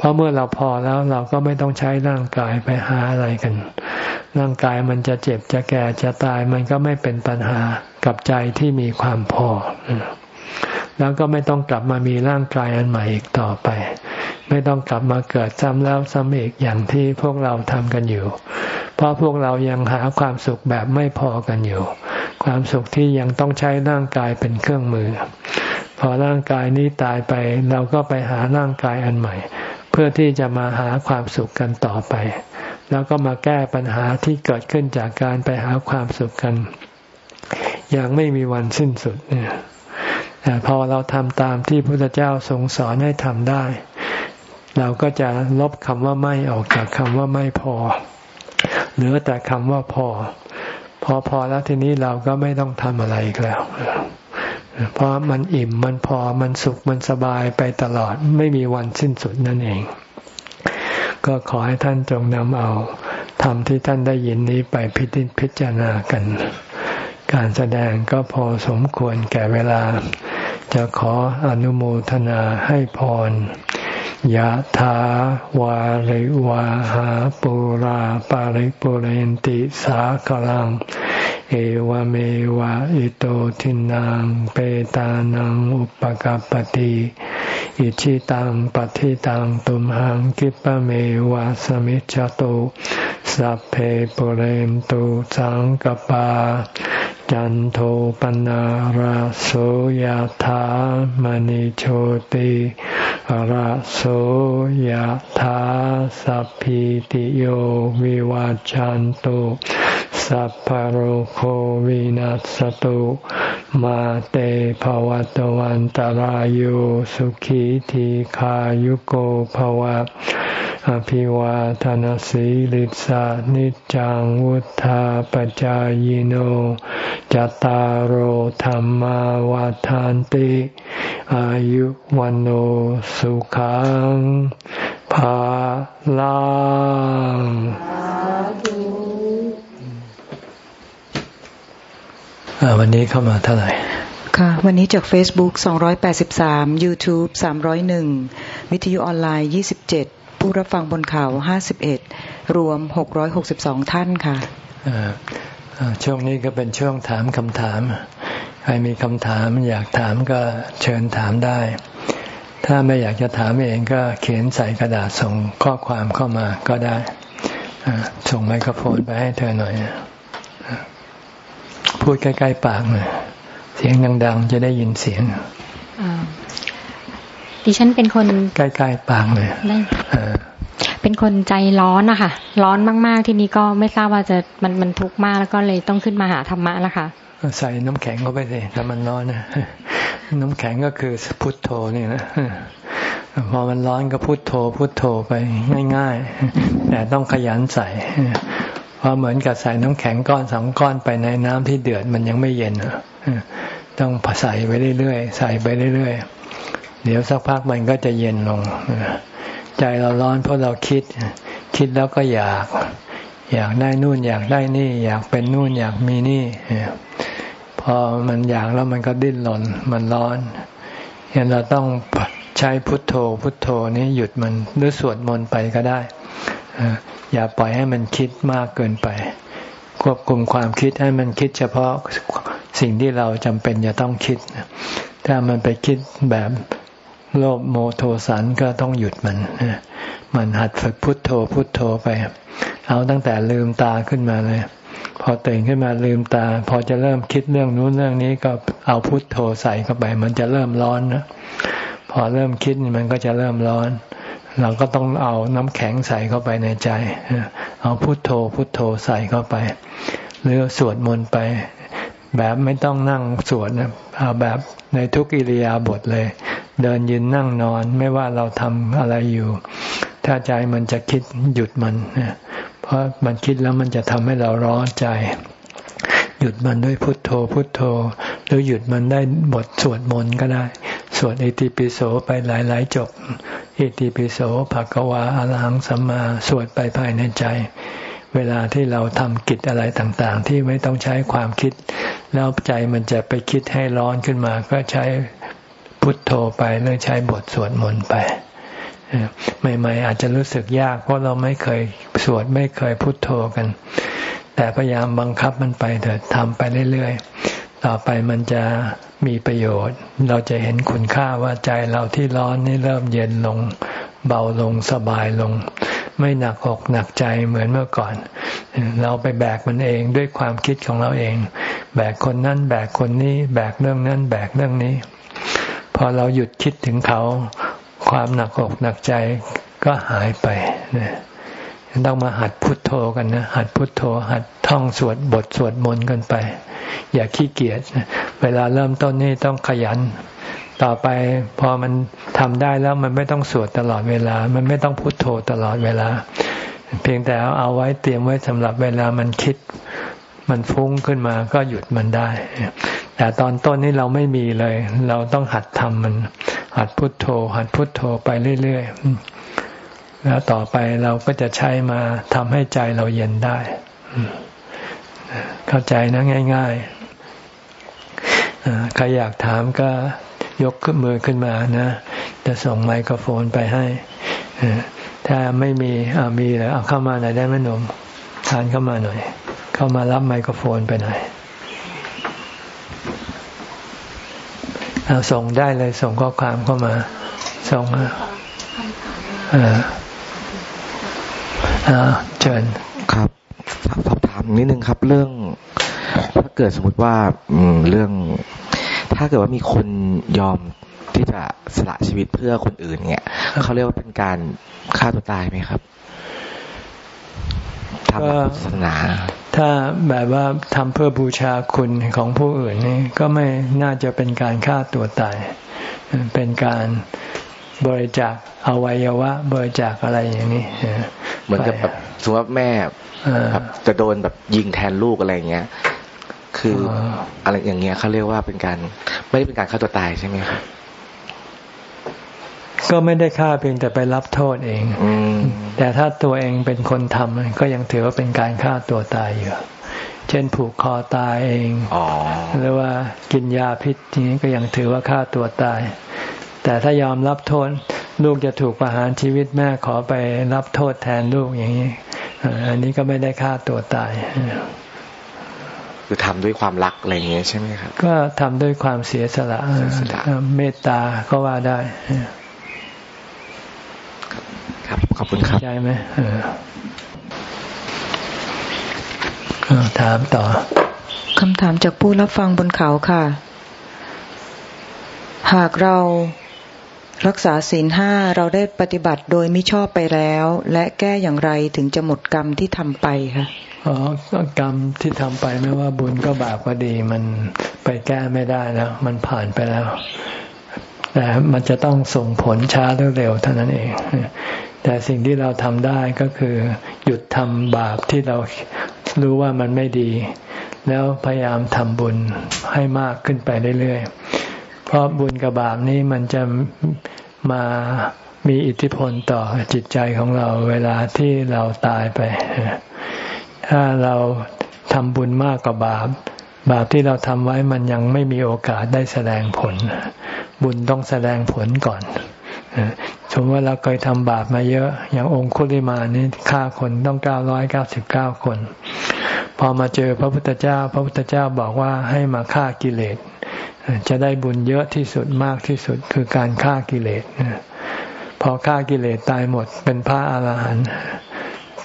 เพราะเมื่อเราพอแล้วเราก็ไม่ต้องใช้ร่างกายไปหาอะไรกัน ร่างกายมันจะเจ็บจะแก่จะตายมันก็ไม่เป็นปัญหากับใจที่มีความพอ แล้วก็ไม่ต้องกลับมามีร่างกายอันใหม่อีกต่อไป ไม่ต้องกลับมาเกิดซ้ำแล้วซ้ำอีกอย่างที่พวกเราทำกันอยู่ เพราะพวกเรายังหาความสุขแบบไม่พอกันอยู่ ความสุขที่ยังต้องใช้ร่างกายเป็นเครื่องมือ พอร่างกายนี้ตายไปเราก็ไปหาร่างกายอันใหม่ เพื่อที่จะมาหาความสุขกันต่อไป แล้วก็มาแก้ปัญหาที่เกิดขึ้นจากการไปหาความสุขกัน อย่างไม่มีวันสิ้นสุดเนี่ยแต่พอเราทำตามที่พระพุทธเจ้าทรงสอนให้ทำได้ เราก็จะลบคำว่าไม่ออกจากคำว่าไม่พอ เหลือแต่คำว่าพอ พอพอแล้วทีนี้เราก็ไม่ต้องทำอะไรอีกแล้ว เพราะมันอิ่มมันพอมันสุขมันสบายไปตลอดไม่มีวันสิ้นสุดนั่นเอง ก็ขอให้ท่านจงนำเอาธรรมที่ท่านได้ยินนี้ไปพิจิตพิจารณากัน การแสดงก็พอสมควรแก่เวลา จะขออนุโมทนาให้พรยะถาวาริวาหาปุราปาริปุเรนติสากลัง เอวเมวะอิโตทินังเปตานังอุปกัรปติอิชิตังปฏิตังตุมหังกิปะเมวะสมิจจตุสัพเพปเรนตุสังกปา จันโทปนาราโสยธามณิโชติราโสยธาสัพพิติโยวิวาจันตุ สัพพโรโควินัสตุมาเตภวัตวันตารโยสุขีทีขายุโกภวะอภิวาทานสีลิสานิจังวุธาปจายโนจตารโหธรรมวาทานติ อายุวันโอสุขังภาลัง วันนี้เข้ามาเท่าไหร่ ค่ะ วันนี้จาก Facebook 283 YouTube 301 วิทยุออนไลน์ 27 ผู้รับฟังบนเขา51 รวม 662 ท่านค่ะช่วงนี้ก็เป็นช่วงถามคำถาม ใครมีคำถามอยากถามก็เชิญถามได้ ถ้าไม่อยากจะถามเองก็เขียนใส่กระดาษส่งข้อความเข้ามาก็ได้ ส่งไมโครโฟนไปให้เธอหน่อย พูดใกล้ๆปากหน่อยเสียงดังๆ จะได้ยินเสียงดิฉันเป็นคนใกล้ๆปากเลยเป็นคนใจร้อนนะคะร้อนมาก ๆ ที่นี้ก็ไม่ทราบว่าจะมันมันทุกข์มากแล้วก็เลยต้องขึ้นมาหาธรรมะแล้วค่ะใส่น้ำแข็งเข้าไปเลยถ้ามันร้อนนะน้ำแข็งก็คือพุทโธนี่นะพอมันร้อนก็พุทโธ พุทโธไปง่าย ๆ แต่ต้องขยันใส่ พราะเหมือนกับใส่น้ำแข็งก้อนสองก้อนไปในน้ำที่เดือดมันยังไม่เย็นต้องใส่ไปเรื่อยๆใส่ไปเรื่อยๆเดี๋ยวสักพักมันก็จะเย็นลงใจเราร้อนเพราะเราคิด คิดแล้วก็อยาก อยากได้นู่นอยากได้นี่ อยากเป็นนู่นอยากมีนี่พอมันอยากแล้วมันก็ดิ้นรนมันร้อนเห็นเราต้องใช้พุทโธ พุทโธนี้หยุดมันหรือสวดมนต์ไปก็ได้ อย่าปล่อยให้มันคิดมากเกินไป ควบคุมความคิดให้มันคิดเฉพาะสิ่งที่เราจำเป็นจะต้องคิด ถ้ามันไปคิดแบบโลภโมโทสันก็ต้องหยุดมัน มันหัดฝึกพุทโธพุทโธไป เอาตั้งแต่ลืมตาขึ้นมาเลย พอตื่นขึ้นมาลืมตา พอจะเริ่มคิดเรื่องนู้นเรื่องนี้ก็เอาพุทโธใส่เข้าไป มันจะเริ่มร้อนนะ พอเริ่มคิดมันก็จะเริ่มร้อน เราก็ต้องเอาน้ำแข็งใส่เข้าไปในใจ เอาพุโทโธพุโทโธใส่เข้าไป หรือสวดมนต์ไป แบบไม่ต้องนั่งสวดนะเอาแบบในทุกอิริยาบถเลย เดินยืนนั่งนอนไม่ว่าเราทำอะไรอยู่ ถ้าใจมันจะคิดหยุดมัน เพราะมันคิดแล้วมันจะทำให้เราร้อนใจ หยุดมันด้วยพุทโธ พุทโธ หรือหยุดมันได้บทสวดมนต์ก็ได้ สวดอิติปิโสไปหลายๆจบ อิติปิโสภะกวาอรหังสัมมาสวดไปภายในใจ เวลาที่เราทำกิจอะไรต่างๆ ที่ไม่ต้องใช้ความคิด แล้วใจมันจะไปคิดให้ร้อนขึ้นมา ก็ใช้พุทโธไปหรือใช้บทสวดมนต์ไปใหม่ๆอาจจะรู้สึกยาก เพราะเราไม่เคยสวดไม่เคยพุทโธกัน แต่พยายามบังคับมันไปเถิดทำไปเรื่อยๆ ต่อไปมันจะมีประโยชน์ เราจะเห็นคุณค่าว่าใจเราที่ร้อนนี่เริ่มเย็นลง เบาลงสบายลง ไม่หนักอกหนักใจเหมือนเมื่อก่อน เราไปแบกมันเองด้วยความคิดของเราเอง แบกคนนั้นแบกคนนี้ แบกเรื่องนั้นแบกเรื่องนี้ พอเราหยุดคิดถึงเขา ความหนักอกหนักใจก็หายไปนะ ต้องมาหัดพุทโธกันนะ หัดพุทโธ หัดท่องสวดบทสวดมนต์กันไป อย่าขี้เกียจเวลาเริ่มต้นนี่ต้องขยัน ต่อไปพอมันทำได้แล้วมันไม่ต้องสวดตลอดเวลา มันไม่ต้องพุทโธตลอดเวลา เพียงแต่เอาไว้เตรียมไว้สำหรับเวลามันคิดมันฟุ้งขึ้นมาก็หยุดมันได้ แต่ตอนต้นนี่เราไม่มีเลย เราต้องหัดทำมัน หัดพุทโธ หัดพุทโธไปเรื่อยๆ แล้วต่อไปเราก็จะใช้มาทำให้ใจเราเย็นได้ เข้าใจนะง่ายๆใครอยากถามก็ยกขึ้นมือขึ้นมานะ จะส่งไมโครโฟนไปให้ถ้าไม่มีมีแล้วเอาเข้ามาหน่อยได้ไหมหนุ่มทานเข้ามาหน่อย เข้ามารับไมโครโฟนไปหน่อยเอาส่งได้เลยส่งข้อความเข้ามา ส่งอ่าอ่า เชิญครับสอบถามนิดนึงครับ เรื่อง ถ้าเกิดสมมติว่าเรื่อง ถ้าเกิดว่ามีคนยอมที่จะสละชีวิตเพื่อคนอื่นเนี่ยเขาเรียกว่าเป็นการฆ่าตัวตายไหมครับทำศาสนา ถ้าแบบว่าทำเพื่อบูชาคุณของผู้อื่นนี่ก็ไม่น่าจะเป็นการฆ่าตัวตาย เป็นการ บริจาคอวัยวะบริจาคอะไรอย่างนี้เหมือนกับแบบสมมติว่าแม่แบบจะโดนแบบยิงแทนลูกอะไรเงี้ย คืออะไรอย่างเงี้ยเขาเรียกว่าเป็นการ ไม่ได้เป็นการฆ่าตัวตายใช่ไหมครับก็ไม่ได้ฆ่าเพียงแต่ไปรับโทษเองแต่ถ้าตัวเองเป็นคนทำก็ยังถือว่าเป็นการฆ่าตัวตายอยู่เช่นผูกคอตายเองหรือว่ากินยาพิษนี้ก็ยังถือว่าฆ่าตัวตาย แต่ถ้ายอมรับโทษลูกจะถูกประหารชีวิตแม่ขอไปรับโทษแทนลูกอย่างนี้ อันนี้ก็ไม่ได้ฆ่าตัวตาย คือทำด้วยความรักอะไรอย่างเงี้ยใช่ไหมครับ ก็ทำด้วยความเสียสละเมตตาก็ว่าได้ ครับขอบคุณครับใจไหมถามต่อคำถามจากผู้รับฟังบนเขาค่ะ หากเรา รักษาศีลห้าเราได้ปฏิบัติโดยไม่ชอบไปแล้ว และแก้อย่างไรถึงจะหมดกรรมที่ทำไปคะอ๋อกรรมที่ทำไปไม่ว่าบุญก็บาปก็ดี มันไปแก้ไม่ได้แล้ว มันผ่านไปแล้วแต่มันจะต้องส่งผลช้าหรือเร็วเท่านั้นเอง แต่สิ่งที่เราทำได้ก็คือหยุดทำบาปที่เรารู้ว่ามันไม่ดี แล้วพยายามทำบุญให้มากขึ้นไปเรื่อยๆ เพราะบุญกับบาปนี้มันจะมามีอิทธิพลต่อจิตใจของเราเวลาที่เราตายไป ถ้าเราทำบุญมากกว่าบาป บาปที่เราทำไว้มันยังไม่มีโอกาสได้แสดงผล บุญต้องแสดงผลก่อนสมมติว่าเราเคยทำบาปมาเยอะ อย่างองคุลิมานี่ฆ่าคนต้องเก้าร้อยเก้าสิบเก้าคน พอมาเจอพระพุทธเจ้า พระพุทธเจ้าบอกว่าให้มาฆ่ากิเลส จะได้บุญเยอะที่สุดมากที่สุดคือการฆ่ากิเลสพอฆ่ากิเลสตายหมดเป็นพระอาหารหันต์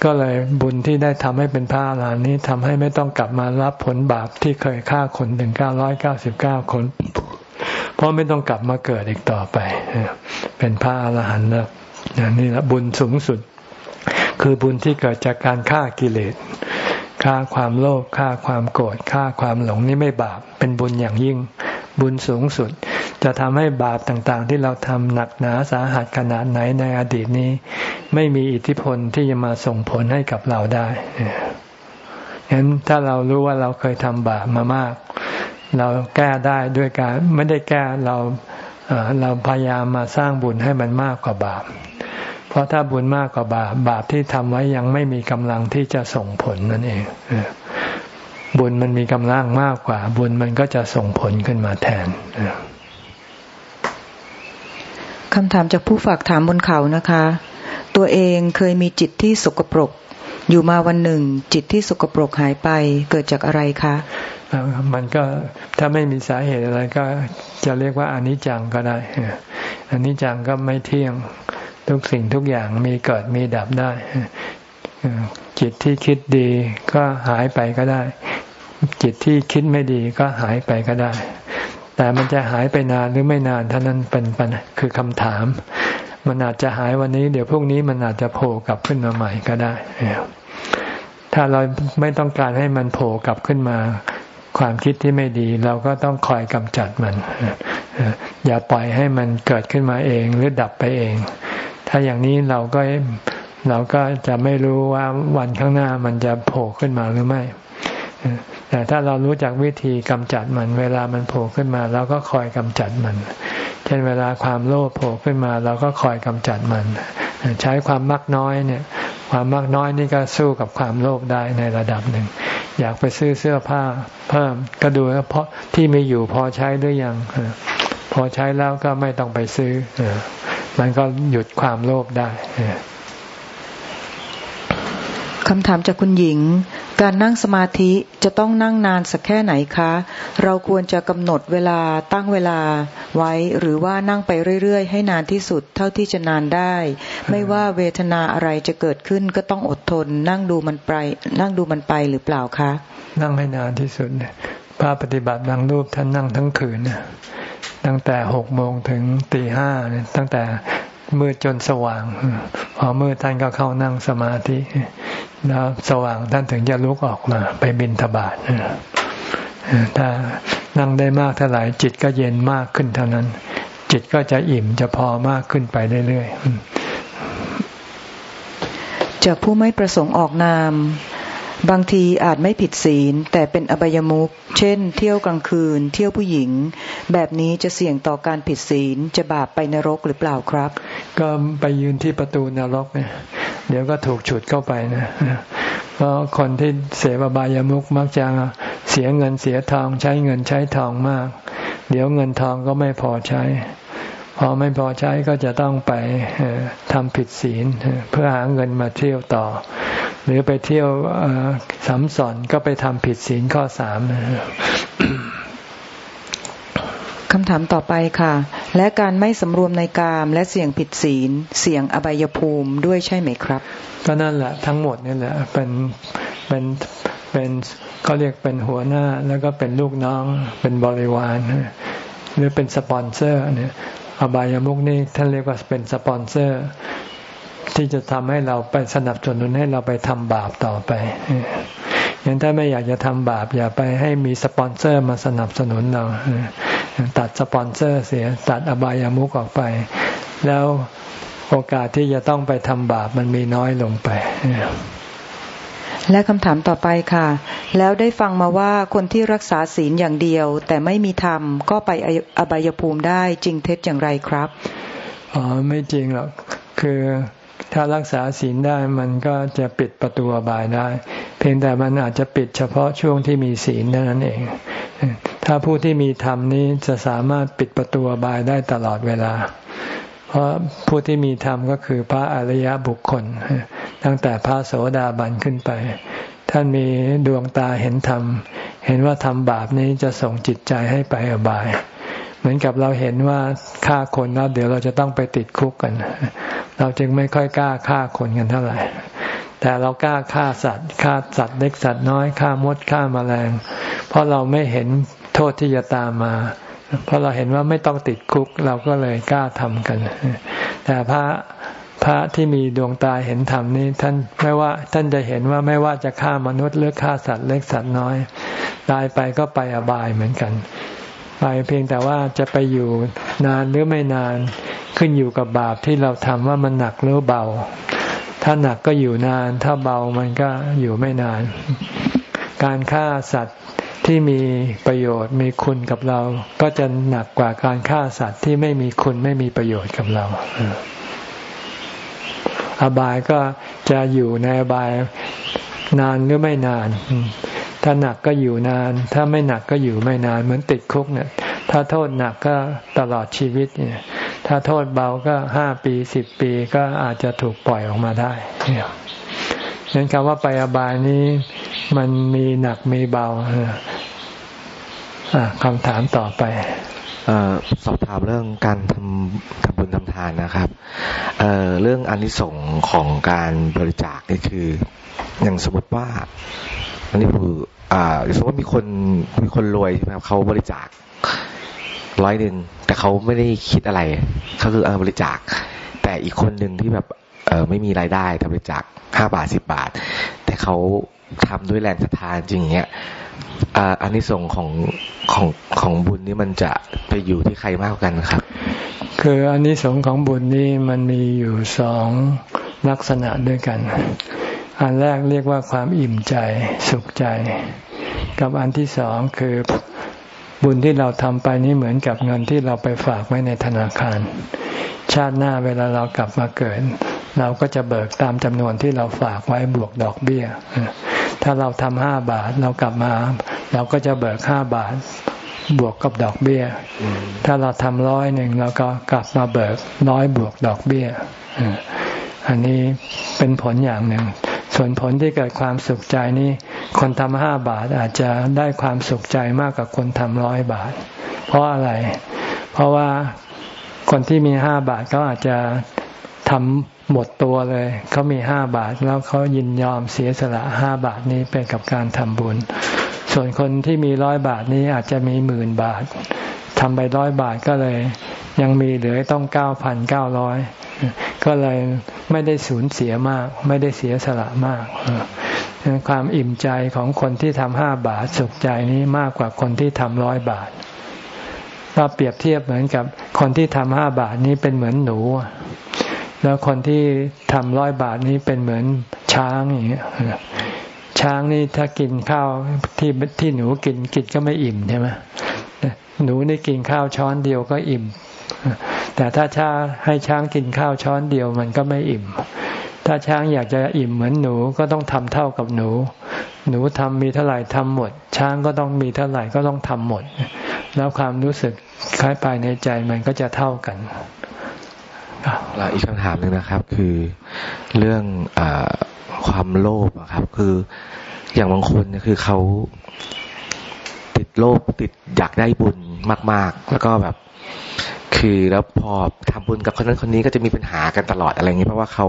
ก็เลยบุญที่ได้ทำให้เป็นพระอาหารหันต์นี้ทำให้ไม่ต้องกลับมารับผลบาปที่เคยฆ่าคนถึงเก้าร้อยเก้าสิบเก้าคน เพราะไม่ต้องกลับมาเกิดอีกต่อไป เป็นพระอรหันต์แล้วนี่แหละบุญสูงสุด คือบุญที่เกิดจากการฆ่ากิเลสฆ่าความโลภฆ่าความโกรธฆ่าความหลงนี่ไม่บาปเป็นบุญอย่างยิ่ง บุญสูงสุด จะทำให้บาปต่างๆ ที่เราทำหนักหนาสาหัสขนาดไหนในอดีตนี้ ไม่มีอิทธิพลที่จะมาส่งผลให้กับเราได้ฉะนั้นถ้าเรารู้ว่าเราเคยทำบาปมามาก เราแก้ได้ด้วยการไม่ได้แก้เราเราพยายามมาสร้างบุญให้มันมากกว่าบาป เพราะถ้าบุญมากกว่าบาป บาปที่ทำไว้ยังไม่มีกำลังที่จะส่งผลนั่นเอง บุญมันมีกำลังมากกว่า บุญมันก็จะส่งผลขึ้นมาแทนคำถามจากผู้ฝากถามบนเขานะคะ ตัวเองเคยมีจิตที่สกปรก อยู่มาวันหนึ่ง จิตที่สกปรกหายไปเกิดจากอะไรคะมันก็ถ้าไม่มีสาเหตุอะไรก็จะเรียกว่าอนิจจังก็ได้อนิจจังก็ไม่เที่ยงทุกสิ่งทุกอย่างมีเกิดมีดับได้จิตที่คิดดีก็หายไปก็ได้ จิตที่คิดไม่ดีก็หายไปก็ได้ แต่มันจะหายไปนานหรือไม่นานเท่านั้นเป็นปัญคือคำถาม มันอาจจะหายวันนี้ เดี๋ยวพรุ่งนี้มันอาจจะโผล่กลับขึ้นมาใหม่ก็ได้ ถ้าเราไม่ต้องการให้มันโผล่กลับขึ้นมา ความคิดที่ไม่ดี เราก็ต้องคอยกำจัดมัน อย่าปล่อยให้มันเกิดขึ้นมาเองหรือดับไปเอง ถ้าอย่างนี้เราก็เราก็จะไม่รู้ว่าวันข้างหน้ามันจะโผล่ขึ้นมาหรือไม่ แต่ถ้าเรารู้จักวิธีกำจัดมัน เวลามันโผล่ขึ้นมาเราก็คอยกำจัดมัน เช่นเวลาความโลภโผล่ขึ้นมาเราก็คอยกำจัดมัน ใช้ความมักน้อยเนี่ย ความมักน้อยนี่ก็สู้กับความโลภได้ในระดับหนึ่ง อยากไปซื้อเสื้อผ้าเพิ่มก็ดูเพราะที่มีอยู่พอใช้หรือยัง พอใช้แล้วก็ไม่ต้องไปซื้อ มันก็หยุดความโลภได้คำถามจากคุณหญิง การนั่งสมาธิจะต้องนั่งนานสักแค่ไหนคะ เราควรจะกำหนดเวลาตั้งเวลาไว้ หรือว่านั่งไปเรื่อย ๆ ให้นานที่สุดเท่าที่จะนานได้ ไม่ว่าเวทนาอะไรจะเกิดขึ้นก็ต้องอดทน นั่งดูมันไป นั่งดูมันไปหรือเปล่าคะ นั่งให้นานที่สุดพระปฏิบัตินั่งรูปท่านนั่งทั้งคืนตั้งแต่หกโมงถึงตีห้าตั้งแต่ มืดจนสว่าง พอมืดท่านก็เข้านั่งสมาธิ แล้วสว่างท่านถึงจะลุกออกมาไปบินทบาทถ้านั่งได้มากเท่าไหร่จิตก็เย็นมากขึ้นเท่านั้น จิตก็จะอิ่มจะพอมากขึ้นไปเรื่อยๆจากผู้ไม่ประสงค์ออกนาม บางทีอาจไม่ผิดศีล แต่เป็นอบายมุขเช่น เที่ยวกลางคืน เที่ยวผู้หญิง แบบนี้จะเสี่ยงต่อการผิดศีลจะบาปไปนรกหรือเปล่าครับ ก็ไปยืนที่ประตูนรกเนี่ยเดี๋ยวก็ถูกฉุดเข้าไปนะเพราะคนที่เสพอบายามุขมักจะเสียเงินเสียทองใช้เงินใช้ทองมาก เดี๋ยวเงินทองก็ไม่พอใช้ พอไม่พอใช้ก็จะต้องไปทำผิดศีลเพื่อหาเงินมาเที่ยวต่อ หรือไปเที่ยวสามสอนก็ไปทำผิดศีลข้อสามคำถามต่อไปค่ะ และการไม่สำรวมในกามและเสี่ยงผิดศีล เสี่ยงอบายภูมิด้วยใช่ไหมครับ ก็นั่นแหละทั้งหมดนี่แหละเป็นเป็นเป็นเขาเรียกเป็นหัวหน้าแล้วก็เป็นลูกน้องเป็นบริวารหรือเป็นสปอนเซอร์เนี่ย อบายามุกนี่ท่านเรียกว่าเป็นสปอนเซอร์ ที่จะทำให้เราไปสนับสนุนให้เราไปทำบาปต่อไปอย่างถ้าไม่อยากจะทำบาป อย่าไปให้มีสปอนเซอร์มาสนับสนุนเราตัดสปอนเซอร์เสียตัดอบายามุกออกไป แล้วโอกาสที่จะต้องไปทำบาปมันมีน้อยลงไป และคำถามต่อไปค่ะ แล้วได้ฟังมาว่าคนที่รักษาศีลอย่างเดียว แต่ไม่มีธรรมก็ไปอบายภูมิได้จริงเท็จอย่างไรครับอ๋อไม่จริงหรอกคือถ้ารักษาศีลได้มันก็จะปิดประตูอบายได้ เพียงแต่มันอาจจะปิดเฉพาะช่วงที่มีศีลเท่านั้นเอง ถ้าผู้ที่มีธรรมนี้จะสามารถปิดประตูอบายได้ตลอดเวลา เพราะผู้ที่มีธรรมก็คือพระอริยบุคคล ตั้งแต่พระโสดาบันขึ้นไป ท่านมีดวงตาเห็นธรรม เห็นว่าทำบาปนี้จะส่งจิตใจให้ไปอบาย เหมือนกับเราเห็นว่าฆ่าคนแล้วเดี๋ยวเราจะต้องไปติดคุกกัน เราจึงไม่ค่อยกล้าฆ่าคนกันเท่าไหร่ แต่เรากล้าฆ่าสัตว์ฆ่าสัตว์เล็กสัตว์น้อยฆ่ามดฆ่ามาแมลงเพราะเราไม่เห็นโทษที่จะตามมา เพราะเราเห็นว่าไม่ต้องติดคุกเราก็เลยกล้าทำกัน แต่พระพระที่มีดวงตาเห็นธรรมนี้ท่านไม่ว่าท่านจะเห็นว่าไม่ว่าจะฆ่ามนุษย์หรือฆ่าสัตว์เล็กสัตว์น้อย ตายไปก็ไปอบายเหมือนกัน ไปเพียงแต่ว่าจะไปอยู่นานหรือไม่นานขึ้นอยู่กับบาปที่เราทำว่ามันหนักหรือเบา ถ้าหนักก็อยู่นาน ถ้าเบามันก็อยู่ไม่นาน การฆ่าสัตว์ ที่มีประโยชน์มีคุณกับเรา ก็จะหนักกว่าการฆ่าสัตว์ที่ไม่มีคุณไม่มีประโยชน์กับเราอบายก็จะอยู่ในอบายนานหรือไม่นาน ถ้าหนักก็อยู่นาน ถ้าไม่หนักก็อยู่ไม่นาน เหมือนติดคุกเนี่ย ถ้าโทษหนักก็ตลอดชีวิตเนี่ย ถ้าโทษเบาก็ห้าปีสิบปีก็อาจจะถูกปล่อยออกมาได้เนี่ยนั้นคำว่าไปอบายนี้ มันมีหนักมีเบาคำถามต่อไปอสอบถามเรื่องการทำทำบุญทำทานนะครับเเรื่องอนนิสงส์ของการบริจาคนี่คือ อย่างสมมติว่า อันนี้คืออ่าสมมติว่ามีคนมีคนรวยใช่ไหมครับเขาบริจาคร้อยหนึ่งแต่เขาไม่ได้คิดอะไรเขาคือเออบริจาค แต่อีกคนหนึ่งที่แบบเออไม่มีรายได้ทำบริจาคห้าบาทสิบบาท เขาทำด้วยแรงศรัทธาจริงเงี้ยอันนี้ส่งของของของบุญนี่มันจะไปอยู่ที่ใครมากกว่ากันครับ คืออันนี้สงของบุญนี่มันมีอยู่สองลักษณะด้วยกัน อันแรกเรียกว่าความอิ่มใจสุขใจ กับอันที่สองคือบุญที่เราทำไปนี้เหมือนกับเงินที่เราไปฝากไว้ในธนาคาร ชาติหน้าเวลาเรากลับมาเกิด เราก็จะเบิกตามจำนวนที่เราฝากไว้บวกดอกเบี้ย ถ้าเราทำห้าบาทเรากลับมา เราก็จะเบิกห้าบาทบวกกับดอกเบี้ย ถ้าเราทำร้อยหนึ่งเราก็กลับมาเบิกร้อยบวกดอกเบี้ย อันนี้เป็นผลอย่างหนึ่ง ส่วนผลที่เกิดความสุขใจนี้ คนทำห้าบาทอาจจะได้ความสุขใจมากกว่าคนทำร้อยบาท เพราะอะไร เพราะว่าคนที่มีห้าบาทเขาอาจจะ ทำหมดตัวเลยเขามีห้าบาทแล้วเขายินยอมเสียสละห้าบาทนี้ไปกับการทำบุญ ส่วนคนที่มีร้อยบาทนี้อาจจะมีหมื่นบาททำไปร้อยบาทก็เลย ยังมีเหลือต้องเก้าพันเก้าร้อยก็เลยไม่ได้สูญเสียมาก ไม่ได้เสียสละมากความอิ่มใจของคนที่ทำห้าบาทสุขใจนี้มากกว่าคนที่ทำร้อยบาทก็เปรียบเทียบเหมือนกับคนที่ทำห้าบาทนี้เป็นเหมือนหนู แล้วคนที่ทำร้อยบาทนี้เป็นเหมือนช้างอย่างเงี้ยช้างนี่ถ้ากินข้าวที่ที่หนูกินกินก็ไม่อิ่มใช่ไหมหนูนี่กินข้าวช้อนเดียวก็อิ่ม แต่ถ้าช้าให้ช้างกินข้าวช้อนเดียวมันก็ไม่อิ่ม ถ้าช้างอยากจะอิ่มเหมือนหนูก็ต้องทำเท่ากับหนู หนูทำมีเท่าไหร่ทำหมด ช้างก็ต้องมีเท่าไหร่ก็ต้องทำหมด แล้วความรู้สึกคล้ายภายในใจมันก็จะเท่ากัน อีกคำถามหนึ่งนะครับ คือเรื่องอความโลภครับ คืออย่างบางคนเนี่ยคือเขาติดโลภติดอยากได้บุญมาก ๆ แล้วก็แบบ คือแล้วพอทำบุญกับคนนั้นคนนี้ก็จะมีปัญหากันตลอดอะไรอย่างนี้เพราะว่าเขา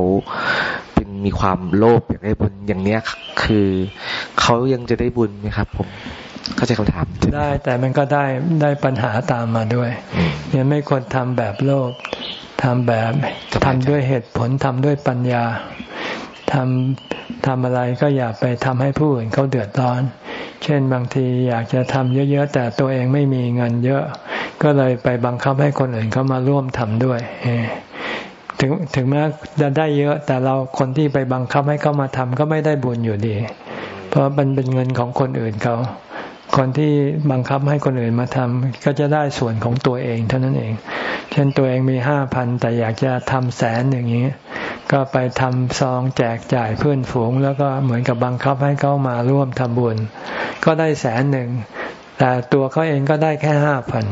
เป็นมีความโลภอยากได้บุญอย่างเนี้ยคือเขายังจะได้บุญไหมครับ ผมเข้าใจคำถามได้แต่มันก็ได้ได้ปัญหาตามมาด้วยยังไม่ควรทำแบบโลภ ทำแบบทำด้วยเหตุผลทำด้วยปัญญาทำทำอะไรก็อย่าไปทำให้ผู้อื่นเขาเดือดร้อน เช่นบางทีอยากจะทำเยอะๆ แต่ตัวเองไม่มีเงินเยอะ ก็เลยไปบังคับให้คนอื่นเขามาร่วมทำด้วยถึงถึงแม้จะได้เยอะ แต่เราคนที่ไปบังคับให้เขามาทำก็ไม่ได้บุญอยู่ดี เพราะมันเป็นเงินของคนอื่นเขา คนที่บังคับให้คนอื่นมาทำก็จะได้ส่วนของตัวเองเท่านั้นเอง เช่นตัวเองมีห้าพันแต่อยากจะทำแสนอย่างนี้ ก็ไปทำซองแจกจ่ายเพื่อนฝูง แล้วก็เหมือนกับบังคับให้เขามาร่วมทำบุญ ก็ได้แสนหนึ่ง แต่ตัวเขาเองก็ได้แค่ห้าพัน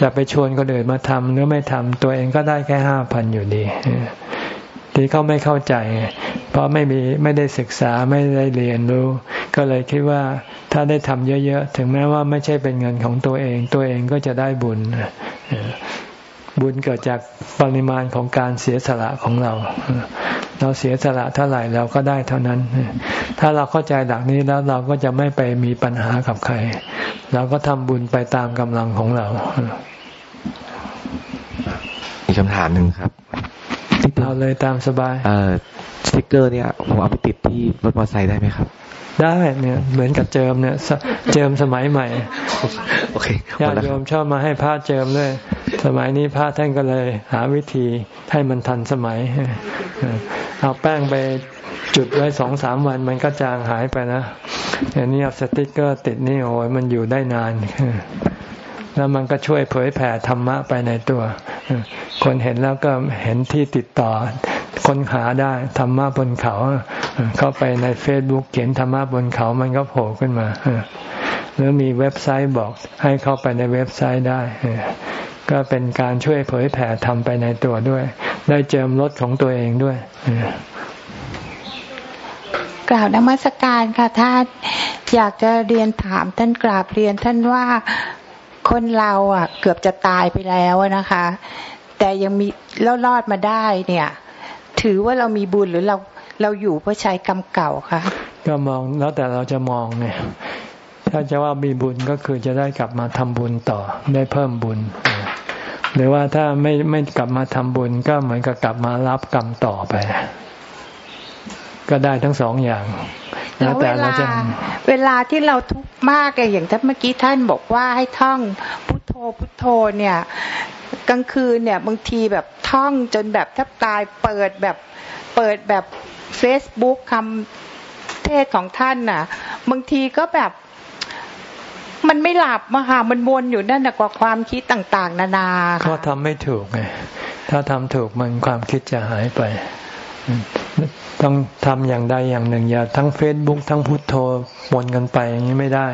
จะไปชวนคนอื่นมาทำหรือไม่ทำตัวเองก็ได้แค่ห้าพันอยู่ดี ที่เขาไม่เข้าใจ เพราะไม่มีไม่ได้ศึกษาไม่ได้เรียนรู้ ก็เลยคิดว่าถ้าได้ทำเยอะๆ ถึงแม้ว่าไม่ใช่เป็นเงินของตัวเอง ตัวเองก็จะได้บุญ บุญเกิดจากปริมาณของการเสียสละของเรา เราเสียสละเท่าไหร่เราก็ได้เท่านั้น ถ้าเราเข้าใจหลักนี้แล้วเราก็จะไม่ไปมีปัญหากับใคร เราก็ทำบุญไปตามกำลังของเรา อีกคำถามหนึ่งครับ เอาเลยตามสบายเออสติกเกอร์เนี่ยผมเอาไปติดที่รถมอเตอร์ไซค์ได้ไหมครับ ได้เนี่ยเหมือนกับเจิมเนี่ยเจิมสมัยใหม่โอเคญาติโยมชอบมาให้พระเจิมเลยสมัยนี้พระท่านก็เลย หาวิธีให้มันทันสมัยเอาแป้งไปจุดไว้สองสามวันมันก็จางหายไปนะอันนี้เอาสติกเกอร์ติดนี่โอ้ยมันอยู่ได้นาน แล้วมันก็ช่วยเผยแผ่ธรรมะไปในตัว คนเห็นแล้วก็เห็นที่ติดต่อค้นหาได้ธรรมะบนเขา เข้าไปในเฟซบุ๊กเขียนธรรมะบนเขามันก็โผล่ขึ้นมาหรือมีเว็บไซต์บอกให้เข้าไปในเว็บไซต์ได้ก็เป็นการช่วยเผยแผ่ทำไปในตัวด้วย ได้เจิมรถของตัวเองด้วย กล่าวนมัสการค่ะท่านอยากจะเรียนถามท่านกราบเรียนท่านว่า คนเราอะ เกือบจะตายไปแล้วนะคะ แต่ยังมีแล้วรอดมาได้เนี่ย ถือว่าเรามีบุญหรือเราเราอยู่เพื่อใช้กรรมเก่าคะก็มองแล้วแต่เราจะมองเนี่ย ถ้าจะว่ามีบุญก็คือจะได้กลับมาทำบุญต่อได้เพิ่มบุญ หรือว่าถ้าไม่ไม่กลับมาทำบุญก็เหมือนกับกลับมารับกรรมต่อไป ก็ได้ทั้งสองอย่างแล้วแต่เราจะเวลาที่เราทุกข์มากอย่างที่เมื่อกี้ท่านบอกว่าให้ท่องพุทโธพุทโธเนี่ย กลางคืนเนี่ยบางทีแบบท่องจนแบบแทบตายเปิดแบบเปิดแบบเฟซบุ๊กคำเทศของท่านน่ะ บางทีก็แบบมันไม่หลับมาหามันวนอยู่นั่นกว่าความคิดต่าง ๆ นานาก็ทำไม่ถูกไงถ้าทำถูกมันความคิดจะหายไป ต้องทำอย่างใดอย่างหนึ่ง อย่าทั้งเฟซบุ๊กทั้งพุทโธปนกันไปอย่างนี้ไม่ได้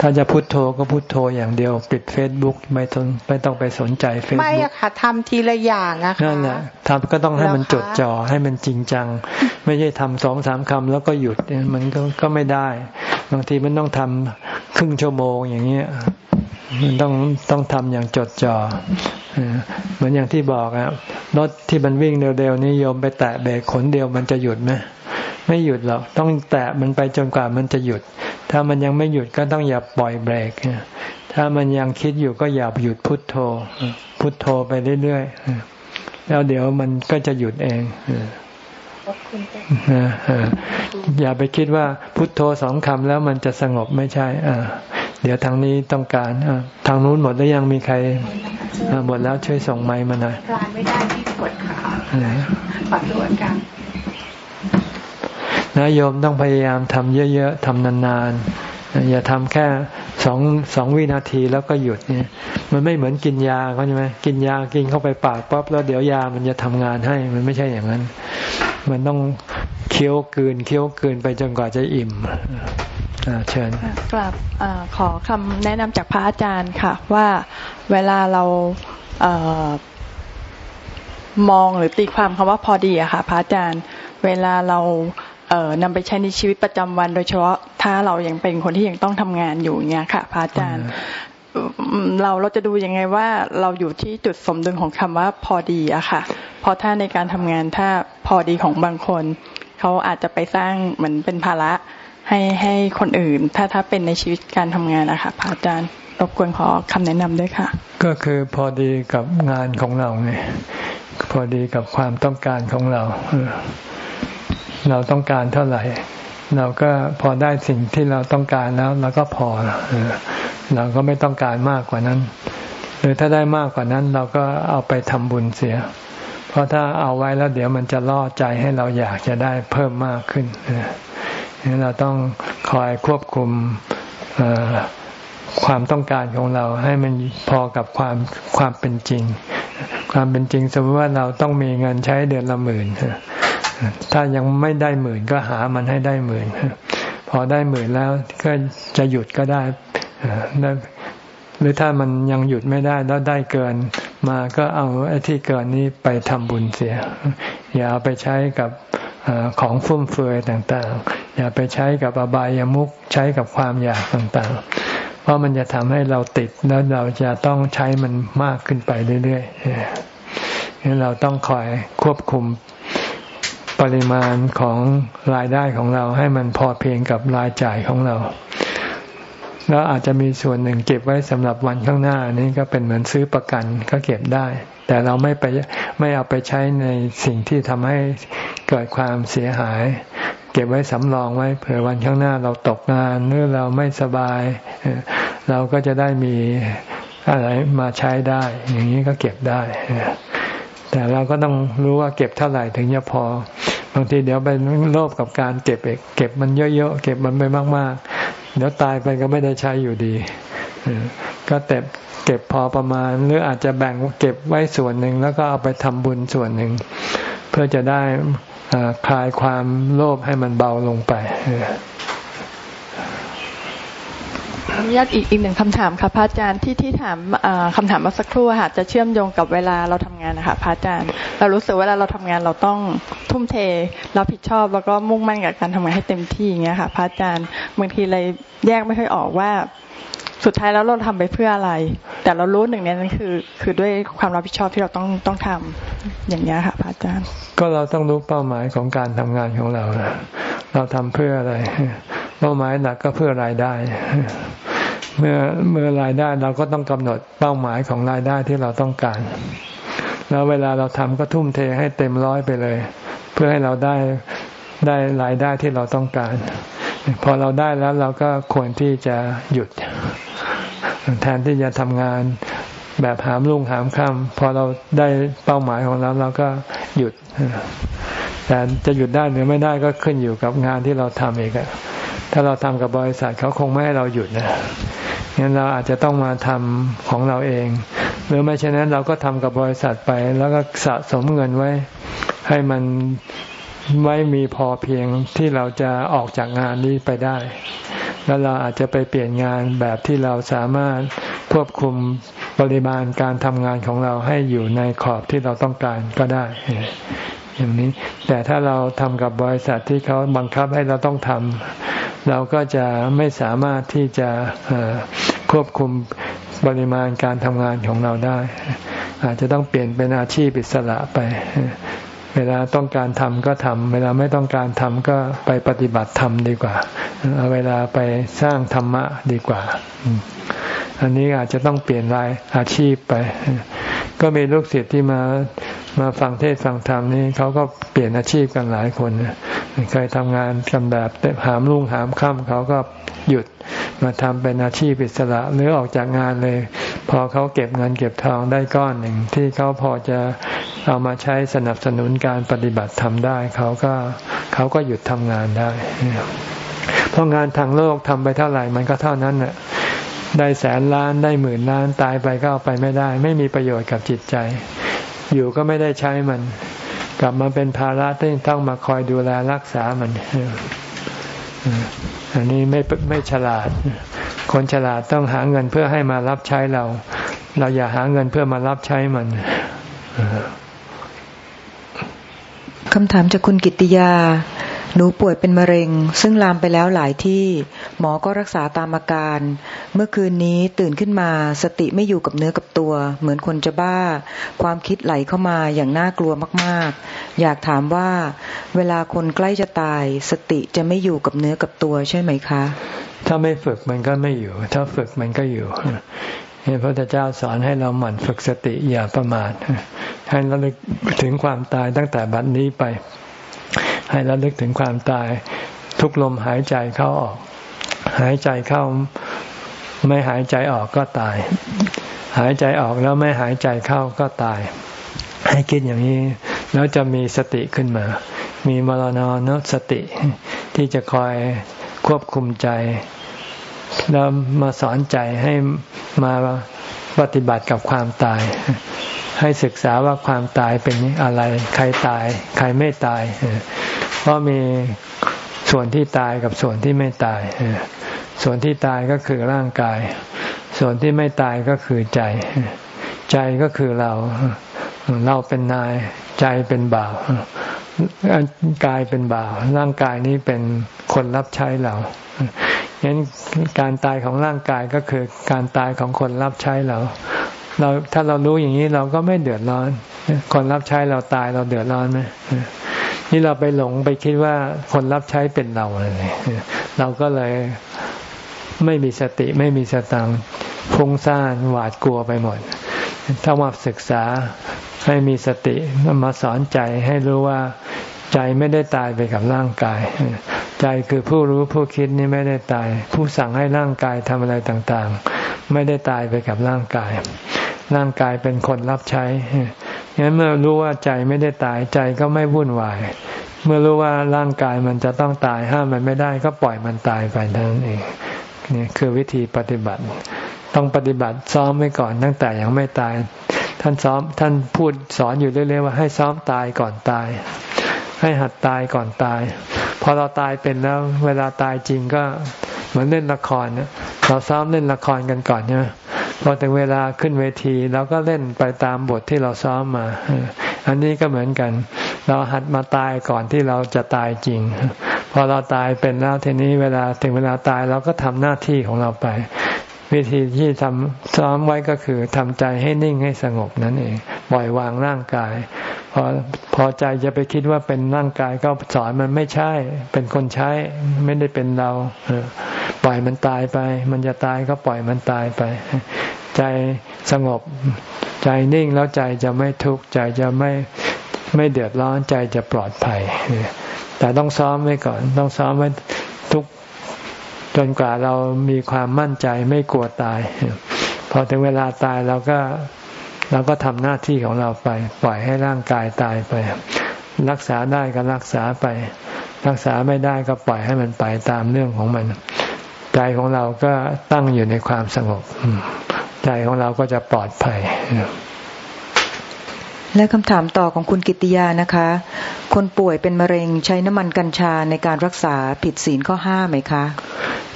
ถ้าจะพุทโธก็พุทโธอย่างเดียวปิดเฟซบุ๊กไม่ต้องไม่ต้องไปสนใจเฟซบุ๊กไม่อะค่ะทำทีละอย่างอะค่ะนั่นแหละทำก็ต้องให้มันจดจ่อให้มันจริงจัง ไม่ใช่ทำสองสามคำแล้วก็หยุดมันก็ก็ไม่ได้ บางทีมันต้องทำครึ่งชั่วโมงอย่างเงี้ยมัน ต้องต้องทำอย่างจดจ่อเหมือนอย่างที่บอกอะรถที่มันวิ่งเร็วๆนี้โยมไปแตะเบรกขนเดียวมันจะหยุดไหมไม่หยุดหรอกต้องแตะมันไปจนกว่ามันจะหยุด ถ้ามันยังไม่หยุดก็ต้องอย่าปล่อยเบรกถ้ามันยังคิดอยู่ก็อย่าหยุดพุทโธ พุทโธไปเรื่อยๆแล้วเดี๋ยวมันก็จะหยุดเองอย่าไปคิดว่าพุทโธสองคำแล้วมันจะสงบไม่ใช่อ่า เดี๋ยวทางนี้ต้องการทางนู้นหมดแล้วยังมีใครหมดแล้วช่วยส่งไม้มาหน่อยลานไม่ได้ที่ปวดขาขอโทษกันนะโยมต้องพยายามทำเยอะๆทำนานๆ อย่าทำแค่สองสองวินาทีแล้วก็หยุดเนี่ย มันไม่เหมือนกินยาเขาใช่ไหมกินยากินเข้าไปปากป๊บแล้วเดี๋ยวยามันจะทำงานให้ มันไม่ใช่อย่างนั้น มันต้องเคี้ยวกืนเคี้ยวกืนไปจนกว่าจะอิ่ม เชิญกลับอขอคำแนะนำจากพระอาจารย์ค่ะ ว่าเวลาเราเอมองหรือตีความคำว่าพอดีอะค่ะ พระอาจารย์ เวลาเราเอ่อนำไปใช้ในชีวิตประจำวัน โดยเฉพาะถ้าเรายังเป็นคนที่ยังต้องทำงานอยู่เงี้ยค่ะ พระอาจารย์เราเราจะดูยังไงว่าเราอยู่ที่จุดสมดุลของคำว่าพอดีอะค่ะ เพราะถ้าในการทำงานถ้าพอดีของบางคน เขาอาจจะไปสร้างเหมือนเป็นภาระ ให้ให้คนอื่น ถ้าถ้าเป็นในชีวิตการทำงานนะคะพระอาจารย์รบกวนขอคำแนะนำด้วยค่ะ ก็คือพอดีกับงานของเราไงพอดีกับความต้องการของเรา เราต้องการเท่าไหร่ เราก็พอได้สิ่งที่เราต้องการแล้วเราก็พอเราก็ไม่ต้องการมากกว่านั้น หรือถ้าได้มากกว่านั้น เราก็เอาไปทำบุญเสีย เพราะถ้าเอาไว้แล้วเดี๋ยวมันจะล่อใจให้เราอยากจะได้เพิ่มมากขึ้น เราต้องคอยควบคุมความต้องการของเราให้มันพอกับความความเป็นจริง ความเป็นจริง สมมติว่าเราต้องมีเงินใช้เดือนละหมื่นถ้ายังไม่ได้หมื่นก็หามันให้ได้หมื่นพอได้หมื่นแล้วก็จะหยุดก็ได้หรือถ้ามันยังหยุดไม่ได้แล้วได้เกินมาก็เอาไอ้ที่เกินนี้ไปทำบุญเสีย อย่าเอาไปใช้กับของฟุ่มเฟือยต่างๆ อย่าไปใช้กับอบายามุขใช้กับความอยากต่างๆ เพราะมันจะทำให้เราติดแล้วเราจะต้องใช้มันมากขึ้นไปเรื่อยๆเราต้องคอยควบคุมปริมาณของรายได้ของเราให้มันพอเพียงกับรายจ่ายของเรา แล้วอาจจะมีส่วนหนึ่งเก็บไว้สำหรับวันข้างหน้านี่ก็เป็นเหมือนซื้อประกันก็เก็บได้ แต่เราไม่ไปไม่เอาไปใช้ในสิ่งที่ทำให้เกิดความเสียหาย เก็บไว้สำรองไว้เผื่อวันข้างหน้าเราตกงานหรือเราไม่สบาย เราก็จะได้มีอะไรมาใช้ได้ อย่างนี้ก็เก็บได้ แต่เราก็ต้องรู้ว่าเก็บเท่าไหร่ถึงจะพอบางทีเดี๋ยวไปโลภกับการเก็บเอกเก็บมันเยอะๆเก็บมันไปมากๆ เดี๋ยวตายไปก็ไม่ได้ใช้อยู่ดีก็เก็บเก็บพอประมาณ หรืออาจจะแบ่งเก็บไว้ส่วนหนึ่งแล้วก็เอาไปทำบุญส่วนหนึ่ง เพื่อจะได้ คลายความโลภให้มันเบาลงไปอนุญาตอีกอีกหนึ่งคำถามค่ะพระอาจารย์ที่ที่ถามคำถามเมื่อสักครู่ค่ะจะเชื่อมโยงกับเวลาเราทำงานนะคะพระอาจารย์เรารู้สึกเวลาเราทำงานเราต้องทุ่มเทรับผิดชอบแล้วก็มุ่งมั่นกับการทำงานให้เต็มที่อย่างเงี้ยค่ะพระอาจารย์บางทีเลยแยกไม่ค่อยออกว่า สุดท้ายแล้วเราทำไปเพื่ออะไร แต่เรารู้หนึ่งในนั้นคือ คือด้วยความรับผิดชอบที่เราต้องต้องทำอย่างเงี้ยค่ะพระอาจารย์ ก็เราต้องรู้เป้าหมายของการทำงานของเรา เราทำเพื่ออะไร เป้าหมายหลักก็เพื่อรายได้ เมื่อเมื่อรายได้เราก็ต้องกำหนดเป้าหมายของรายได้ที่เราต้องการ แล้วเวลาเราทำก็ทุ่มเทให้เต็มร้อยไปเลย เพื่อให้เราได้ได้รายได้ที่เราต้องการ พอเราได้แล้วเราก็ควรที่จะหยุด แทนที่จะทำงานแบบหามลุ่งหามค่ำพอเราได้เป้าหมายของเราเราก็หยุด แต่จะหยุดได้หรือไม่ได้ก็ขึ้นอยู่กับงานที่เราทำเองถ้าเราทำกับบริษัทเขาคงไม่ให้เราหยุดนะงั้นเราอาจจะต้องมาทำของเราเอง หรือไม่เช่นนั้นเราก็ทำกับบริษัทไป แล้วก็สะสมเงินไว้ ให้มันไว้มีพอเพียงที่เราจะออกจากงานนี้ไปได้ แล้วเราอาจจะไปเปลี่ยนงานแบบที่เราสามารถควบคุมปริมาณการทำงานของเราให้อยู่ในขอบที่เราต้องการก็ได้ อย่างนี้ แต่ถ้าเราทำกับบริษัทที่เขาบังคับให้เราต้องทำเราก็จะไม่สามารถที่จะควบคุมปริมาณการทำงานของเราได้ อาจจะต้องเปลี่ยนเป็นอาชีพอิสระไป เวลาต้องการทำก็ทำเวลาไม่ต้องการทำก็ไปปฏิบัติธรรมดีกว่า เอาเวลาไปสร้างธรรมะดีกว่า อันนี้อาจจะต้องเปลี่ยนรายอาชีพไป ก็มีลูกศิษย์ที่มามาฟังเทศฟังธรรมนี่เขาก็เปลี่ยนอาชีพกันหลายคนเคยทำงานกันแบบหามรุ่งหามค่ำเขาก็หยุดมาทำเป็นอาชีพอิสระหรือออกจากงานเลย พอเขาเก็บเงินเก็บทองได้ก้อนหนึ่ง ที่เขาพอจะเอามาใช้สนับสนุนการปฏิบัติทำได้ เขาก็เขาก็หยุดทำงานได้เพราะงานทางโลกทำไปเท่าไหร่มันก็เท่านั้นน่ะ ได้แสนล้านได้หมื่นล้านตายไปก็เอาไปไม่ได้ ไม่มีประโยชน์กับจิตใจ อยู่ก็ไม่ได้ใช้มัน กลับมาเป็นภาระที่ต้องมาคอยดูแลรักษามันอันนี้ไม่ไม่ฉลาด คนฉลาดต้องหาเงินเพื่อให้มารับใช้เรา เราอย่าหาเงินเพื่อมารับใช้มันคำถามจากคุณกิติยา หนูป่วยเป็นมะเร็ง ซึ่งลามไปแล้วหลายที่ หมอก็รักษาตามอาการ เมื่อคืนนี้ตื่นขึ้นมาสติไม่อยู่กับเนื้อกับตัว เหมือนคนจะบ้า ความคิดไหลเข้ามาอย่างน่ากลัวมากๆ อยากถามว่าเวลาคนใกล้จะตาย สติจะไม่อยู่กับเนื้อกับตัวใช่ไหมคะ ถ้าไม่ฝึกมันก็ไม่อยู่ ถ้าฝึกมันก็อยู่พระพุทธเจ้าสอนให้เราหมั่นฝึกสติอย่าประมาทให้เราลึกถึงความตายตั้งแต่บัดนนี้ไป ให้ระลึกถึงความตาย ทุกลมหายใจเข้าออก หายใจเข้าไม่หายใจออกก็ตาย หายใจออกแล้วไม่หายใจเข้าก็ตาย ให้คิดอย่างนี้ แล้วจะมีสติขึ้นมา มีมรณนสติ ที่จะคอยควบคุมใจแล้วมาสอนใจให้มาปฏิบัติกับความตาย ให้ศึกษาว่าความตายเป็นอะไร ใครตาย ใครไม่ตาย เพราะมีส่วนที่ตายกับส่วนที่ไม่ตาย ส่วนที่ตายก็คือร่างกาย ส่วนที่ไม่ตายก็คือใจ ใจก็คือเรา เราเป็นนาย ใจเป็นบ่าว กายเป็นบ่าว ร่างกายนี้เป็นคนรับใช้เราฉะนั้นการตายของร่างกายก็คือการตายของคนรับใช้เรา เราถ้าเรารู้อย่างนี้เราก็ไม่เดือดร้อน คนรับใช้เราตายเราเดือดร้อนไหม นี่เราไปหลงไปคิดว่าคนรับใช้เป็นเราเลยเราก็เลยไม่มีสติไม่มีสตังฟุ้งซ่านหวาดกลัวไปหมด ถ้ามาศึกษาให้มีสติมาสอนใจให้รู้ว่าใจไม่ได้ตายไปกับร่างกาย ใจคือผู้รู้ผู้คิดนี่ไม่ได้ตาย ผู้สั่งให้ร่างกายทำอะไรต่างๆ ไม่ได้ตายไปกับร่างกาย ร่างกายเป็นคนรับใช้ งั้นเมื่อรู้ว่าใจไม่ได้ตายใจก็ไม่วุ่นวาย เมื่อรู้ว่าร่างกายมันจะต้องตายห้ามมันไม่ได้ก็ปล่อยมันตายไปเท่านั้นเองนี่คือวิธีปฏิบัติ ต้องปฏิบัติซ้อมไว้ก่อนตั้งแต่ยังไม่ตาย ท่านซ้อมท่านพูดสอนอยู่เรื่อยๆว่าให้ซ้อมตายก่อนตาย ให้หัดตายก่อนตาย พอเราตายเป็นแล้ว เวลาตายจริงก็เหมือนเล่นละครเราซ้อมเล่นละครกันก่อนใช่ไหม พอถึงเวลาขึ้นเวทีเราก็เล่นไปตามบทที่เราซ้อมมา อันนี้ก็เหมือนกัน เราหัดมาตายก่อนที่เราจะตายจริง พอเราตายเป็นแล้วทีนี้เวลาถึงเวลาตายเราก็ทำหน้าที่ของเราไป วิธีที่ทำซ้อมไว้ก็คือทำใจให้นิ่งให้สงบนั่นเองปล่อยวางร่างกาย พอพอใจจะไปคิดว่าเป็นร่างกายก็สอนมันไม่ใช่ เป็นคนใช้ไม่ได้เป็นเราปล่อยมันตายไป มันจะตายก็ปล่อยมันตายไป ใจสงบใจนิ่งแล้วใจจะไม่ทุกข์ใจจะไม่ไม่เดือดร้อนใจจะปลอดภัยแต่ต้องซ้อมไว้ก่อน ต้องซ้อมไว้ จนกว่าเรามีความมั่นใจไม่กลัวตาย พอถึงเวลาตายเราก็เราก็ทำหน้าที่ของเราไป ปล่อยให้ร่างกายตายไป รักษาได้ก็รักษาไป รักษาไม่ได้ก็ปล่อยให้มันไปตามเรื่องของมัน ใจของเราก็ตั้งอยู่ในความสงบ ใจของเราก็จะปลอดภัย และคำถามต่อของคุณกิติยานะคะ คนป่วยเป็นมะเร็งใช้น้ำมันกัญชาในการรักษาผิดศีลข้อห้าไหมคะ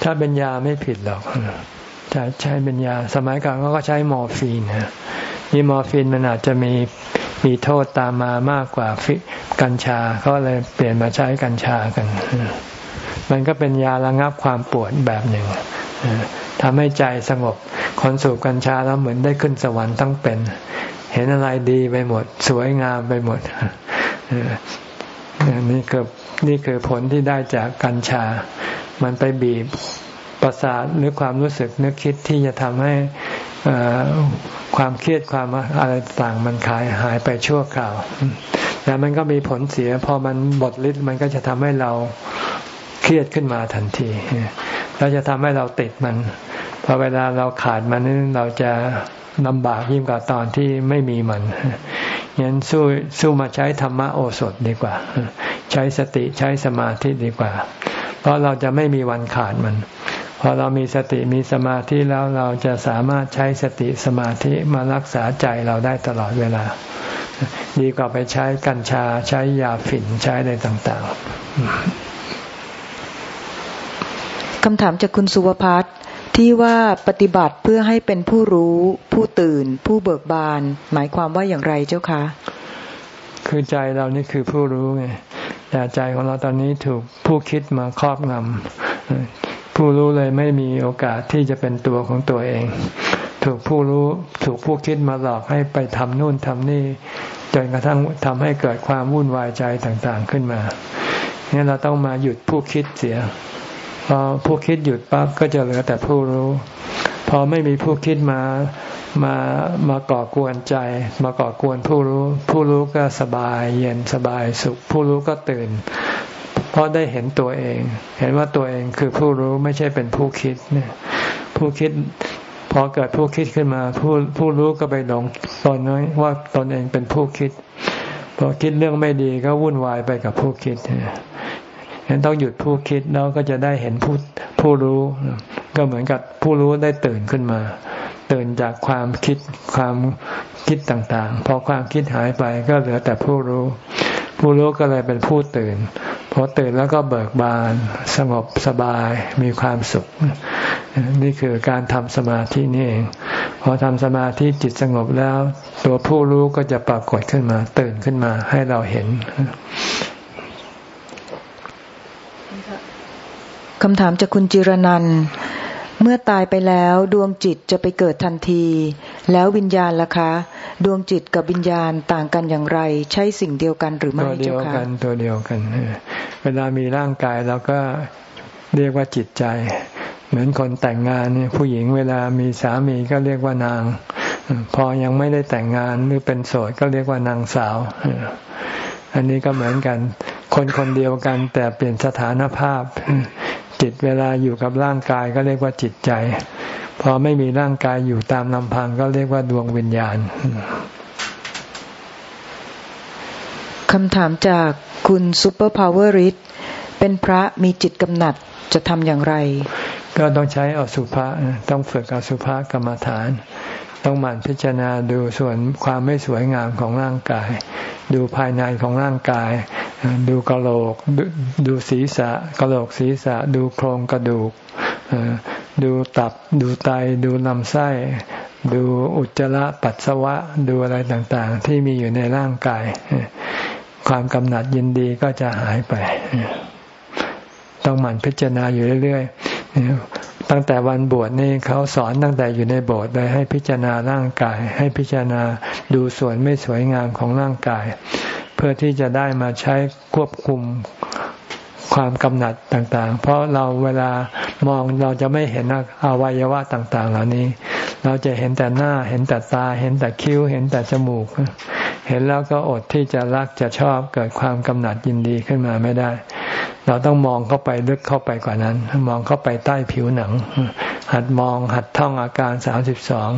ถ้าเป็นยาไม่ผิดหรอกจะใช้เป็นยา สมัยก่อนเขาก็ใช้มอร์ฟีนนะนี่มอร์ฟีนมันอาจจะมีมีโทษตามมามากกว่าฟิกัญชาเขาเลยเปลี่ยนมาใช้กัญชากัน มันก็เป็นยาระงับความปวดแบบหนึ่งทำให้ใจสงบคนสูบกัญชาแล้วเหมือนได้ขึ้นสวรรค์ทั้งเป็น เห็นอะไรดีไปหมด สวยงามไปหมดนี่คือนี่คือผลที่ได้จากกัญชา มันไปบีบประสาทหรือความรู้สึกนึกคิดที่จะทำให้ความเครียดความอะไรต่างมันขายหายไปชั่วคราว แต่มันก็มีผลเสีย พอมันบดฤทธิ์มันก็จะทำให้เราเครียดขึ้นมาทันที แล้วจะทำให้เราติดมัน อเวลาเราขาดมันนี่เราจะลำบากยิ่งกว่าตอนที่ไม่มีมันงั้นสู้สู้มาใช้ธรรมะโอสถดีกว่า ใช้สติใช้สมาธิดีกว่า เพราะเราจะไม่มีวันขาดมัน พอเรามีสติมีสมาธิแล้วเราจะสามารถใช้สติสมาธิมารักษาใจเราได้ตลอดเวลา ดีกว่าไปใช้กัญชาใช้ยาฝิ่นใช้อะไรต่างๆคำถามจากคุณสุวพัฒน์ ที่ว่าปฏิบัติเพื่อให้เป็นผู้รู้ ผู้ตื่น ผู้เบิกบาน หมายความว่าอย่างไรเจ้าคะคือใจเรานี่คือผู้รู้ไงแต่ใจของเราตอนนี้ถูกผู้คิดมาครอบงำผู้รู้เลยไม่มีโอกาสที่จะเป็นตัวของตัวเอง ถูกผู้รู้ถูกผู้คิดมาหลอกให้ไปทำนู่นทำนี่จนกระทั่งทำให้เกิดความวุ่นวายใจต่างๆขึ้นมาเนี่ยเราต้องมาหยุดผู้คิดเสีย พอผู้คิดหยุดปั๊บก็จะเหลือแต่ผู้รู้ พอไม่มีผู้คิดมามามาก่อกวนใจ มาก่อกวนผู้รู้ ผู้รู้ก็สบายเย็นสบายสุข ผู้รู้ก็ตื่น เพราะได้เห็นตัวเอง เห็นว่าตัวเองคือผู้รู้ไม่ใช่เป็นผู้คิดเนี่ยผู้คิดพอเกิดผู้คิดขึ้นมาผู้ผู้รู้ก็ไปหลงตนน้อยว่าตนเองเป็นผู้คิด พอคิดเรื่องไม่ดีก็วุ่นวายไปกับผู้คิดเนี่ย ฉะนั้นต้องหยุดผู้คิดแล้วก็จะได้เห็นผู้ผู้รู้ ก็เหมือนกับผู้รู้ได้ตื่นขึ้นมา ตื่นจากความคิดความคิดต่างๆ พอความคิดหายไปก็เหลือแต่ผู้รู้ ผู้รู้ก็เลยเป็นผู้ตื่นพอตื่นแล้วก็เบิกบานสงบสบายมีความสุข นี่คือการทำสมาธินี่เอง พอทำสมาธิจิตสงบแล้ว ตัวผู้รู้ก็จะปรากฏขึ้นมา ตื่นขึ้นมาให้เราเห็น คำถามจากคุณจิรนัน เมื่อตายไปแล้วดวงจิตจะไปเกิดทันที แล้ววิญญาณล่ะคะ ดวงจิตกับวิญญาณต่างกันอย่างไร ใช่สิ่งเดียวกันหรือไม่เจ้าคะตัวเดียวกันตัวเดียวกัน เวลามีร่างกายเราก็เรียกว่าจิตใจ เหมือนคนแต่งงานเนี่ยผู้หญิงเวลามีสามีก็เรียกว่านาง พอยังไม่ได้แต่งงานหรือเป็นโสดก็เรียกว่านางสาว อันนี้ก็เหมือนกัน คนคนเดียวกันแต่เปลี่ยนสถานภาพ จิตเวลาอยู่กับร่างกายก็เรียกว่าจิตใจ พอไม่มีร่างกายอยู่ตามลำพังก็เรียกว่าดวงวิญญาณคำถามจากคุณซูเปอร์พาวเวอร์ริสเป็นพระมีจิตกำหนัดจะทำอย่างไร ก็ต้องใช้อสุภะต้องฝึกอสุภะกรรมฐาน ต้องหมั่นพิจารณาดูส่วนความไม่สวยงามของร่างกาย ดูภายในของร่างกาย ดูกระโหลกดูศีรษะกระโหลกศีรษะ ดูโครงกระดูก ดูตับ ดูไต ดูลำไส้ ดูอุจจาระปัสสาวะ ดูอะไรต่างๆ ที่มีอยู่ในร่างกาย ความกำหนัดยินดีก็จะหายไป ต้องหมั่นพิจารณาอยู่เรื่อยๆ ตั้งแต่วันบวชนี่เขาสอนตั้งแต่อยู่ในโบสถ์เลยให้พิจารณาร่างกาย ให้พิจารณาดูส่วนไม่สวยงามของร่างกาย เพื่อที่จะได้มาใช้ควบคุมความกำหนัดต่างๆ เพราะเราเวลามองเราจะไม่เห็นอวัยวะต่างๆ เหล่านี้ เราจะเห็นแต่หน้า เห็นแต่ตา เห็นแต่คิ้ว เห็นแต่จมูก เห็นแล้วก็อดที่จะรักจะชอบเกิดความกำหนัดยินดีขึ้นมาไม่ได้ เราต้องมองเข้าไปลึกเข้าไปกว่านั้น มองเข้าไปใต้ผิวหนัง หัดมองหัดท่องอาการสามสิบสอง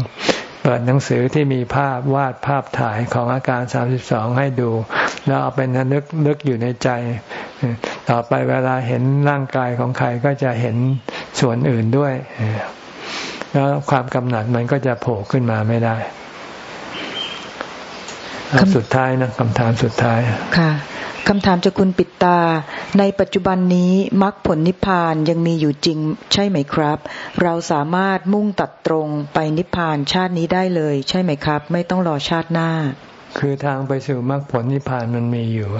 เปิดหนังสือที่มีภาพวาดภาพถ่ายของอาการสามสิบสองให้ดู แล้วเอาเป็นนึกนึกอยู่ในใจ ต่อไปเวลาเห็นร่างกายของใครก็จะเห็นส่วนอื่นด้วย แล้วความกำหนัดมันก็จะโผล่ขึ้นมาไม่ได้คำสุดท้ายนะคำถามสุดท้าย ค่ะคำถามจากคุณปิดตา ในปัจจุบันนี้มรรคผลนิพพานยังมีอยู่จริงใช่ไหมครับ เราสามารถมุ่งตัดตรงไปนิพพานชาตินี้ได้เลย ใช่ไหมครับ ไม่ต้องรอชาติหน้า คือทางไปสู่มรรคผลนิพพานมันมีอยู่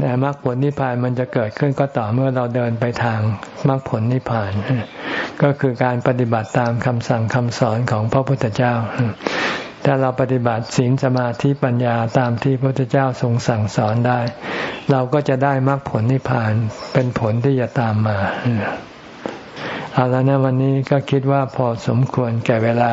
แต่มรรคผลนิพพานมันจะเกิดขึ้นก็ต่อเมื่อเราเดินไปทางมรรคผลนิพพาน ก็คือการปฏิบัติตามคำสั่งคำสอนของพระพุทธเจ้า ถ้าเราปฏิบัติศีลสมาธิปัญญาตามที่พระพุทธเจ้าทรงสั่งสอนได้ เราก็จะได้มรรคผลนิพพานเป็นผลที่จะตามมาเอาแล้วนะวันนี้ก็คิดว่าพอสมควรแก่เวลา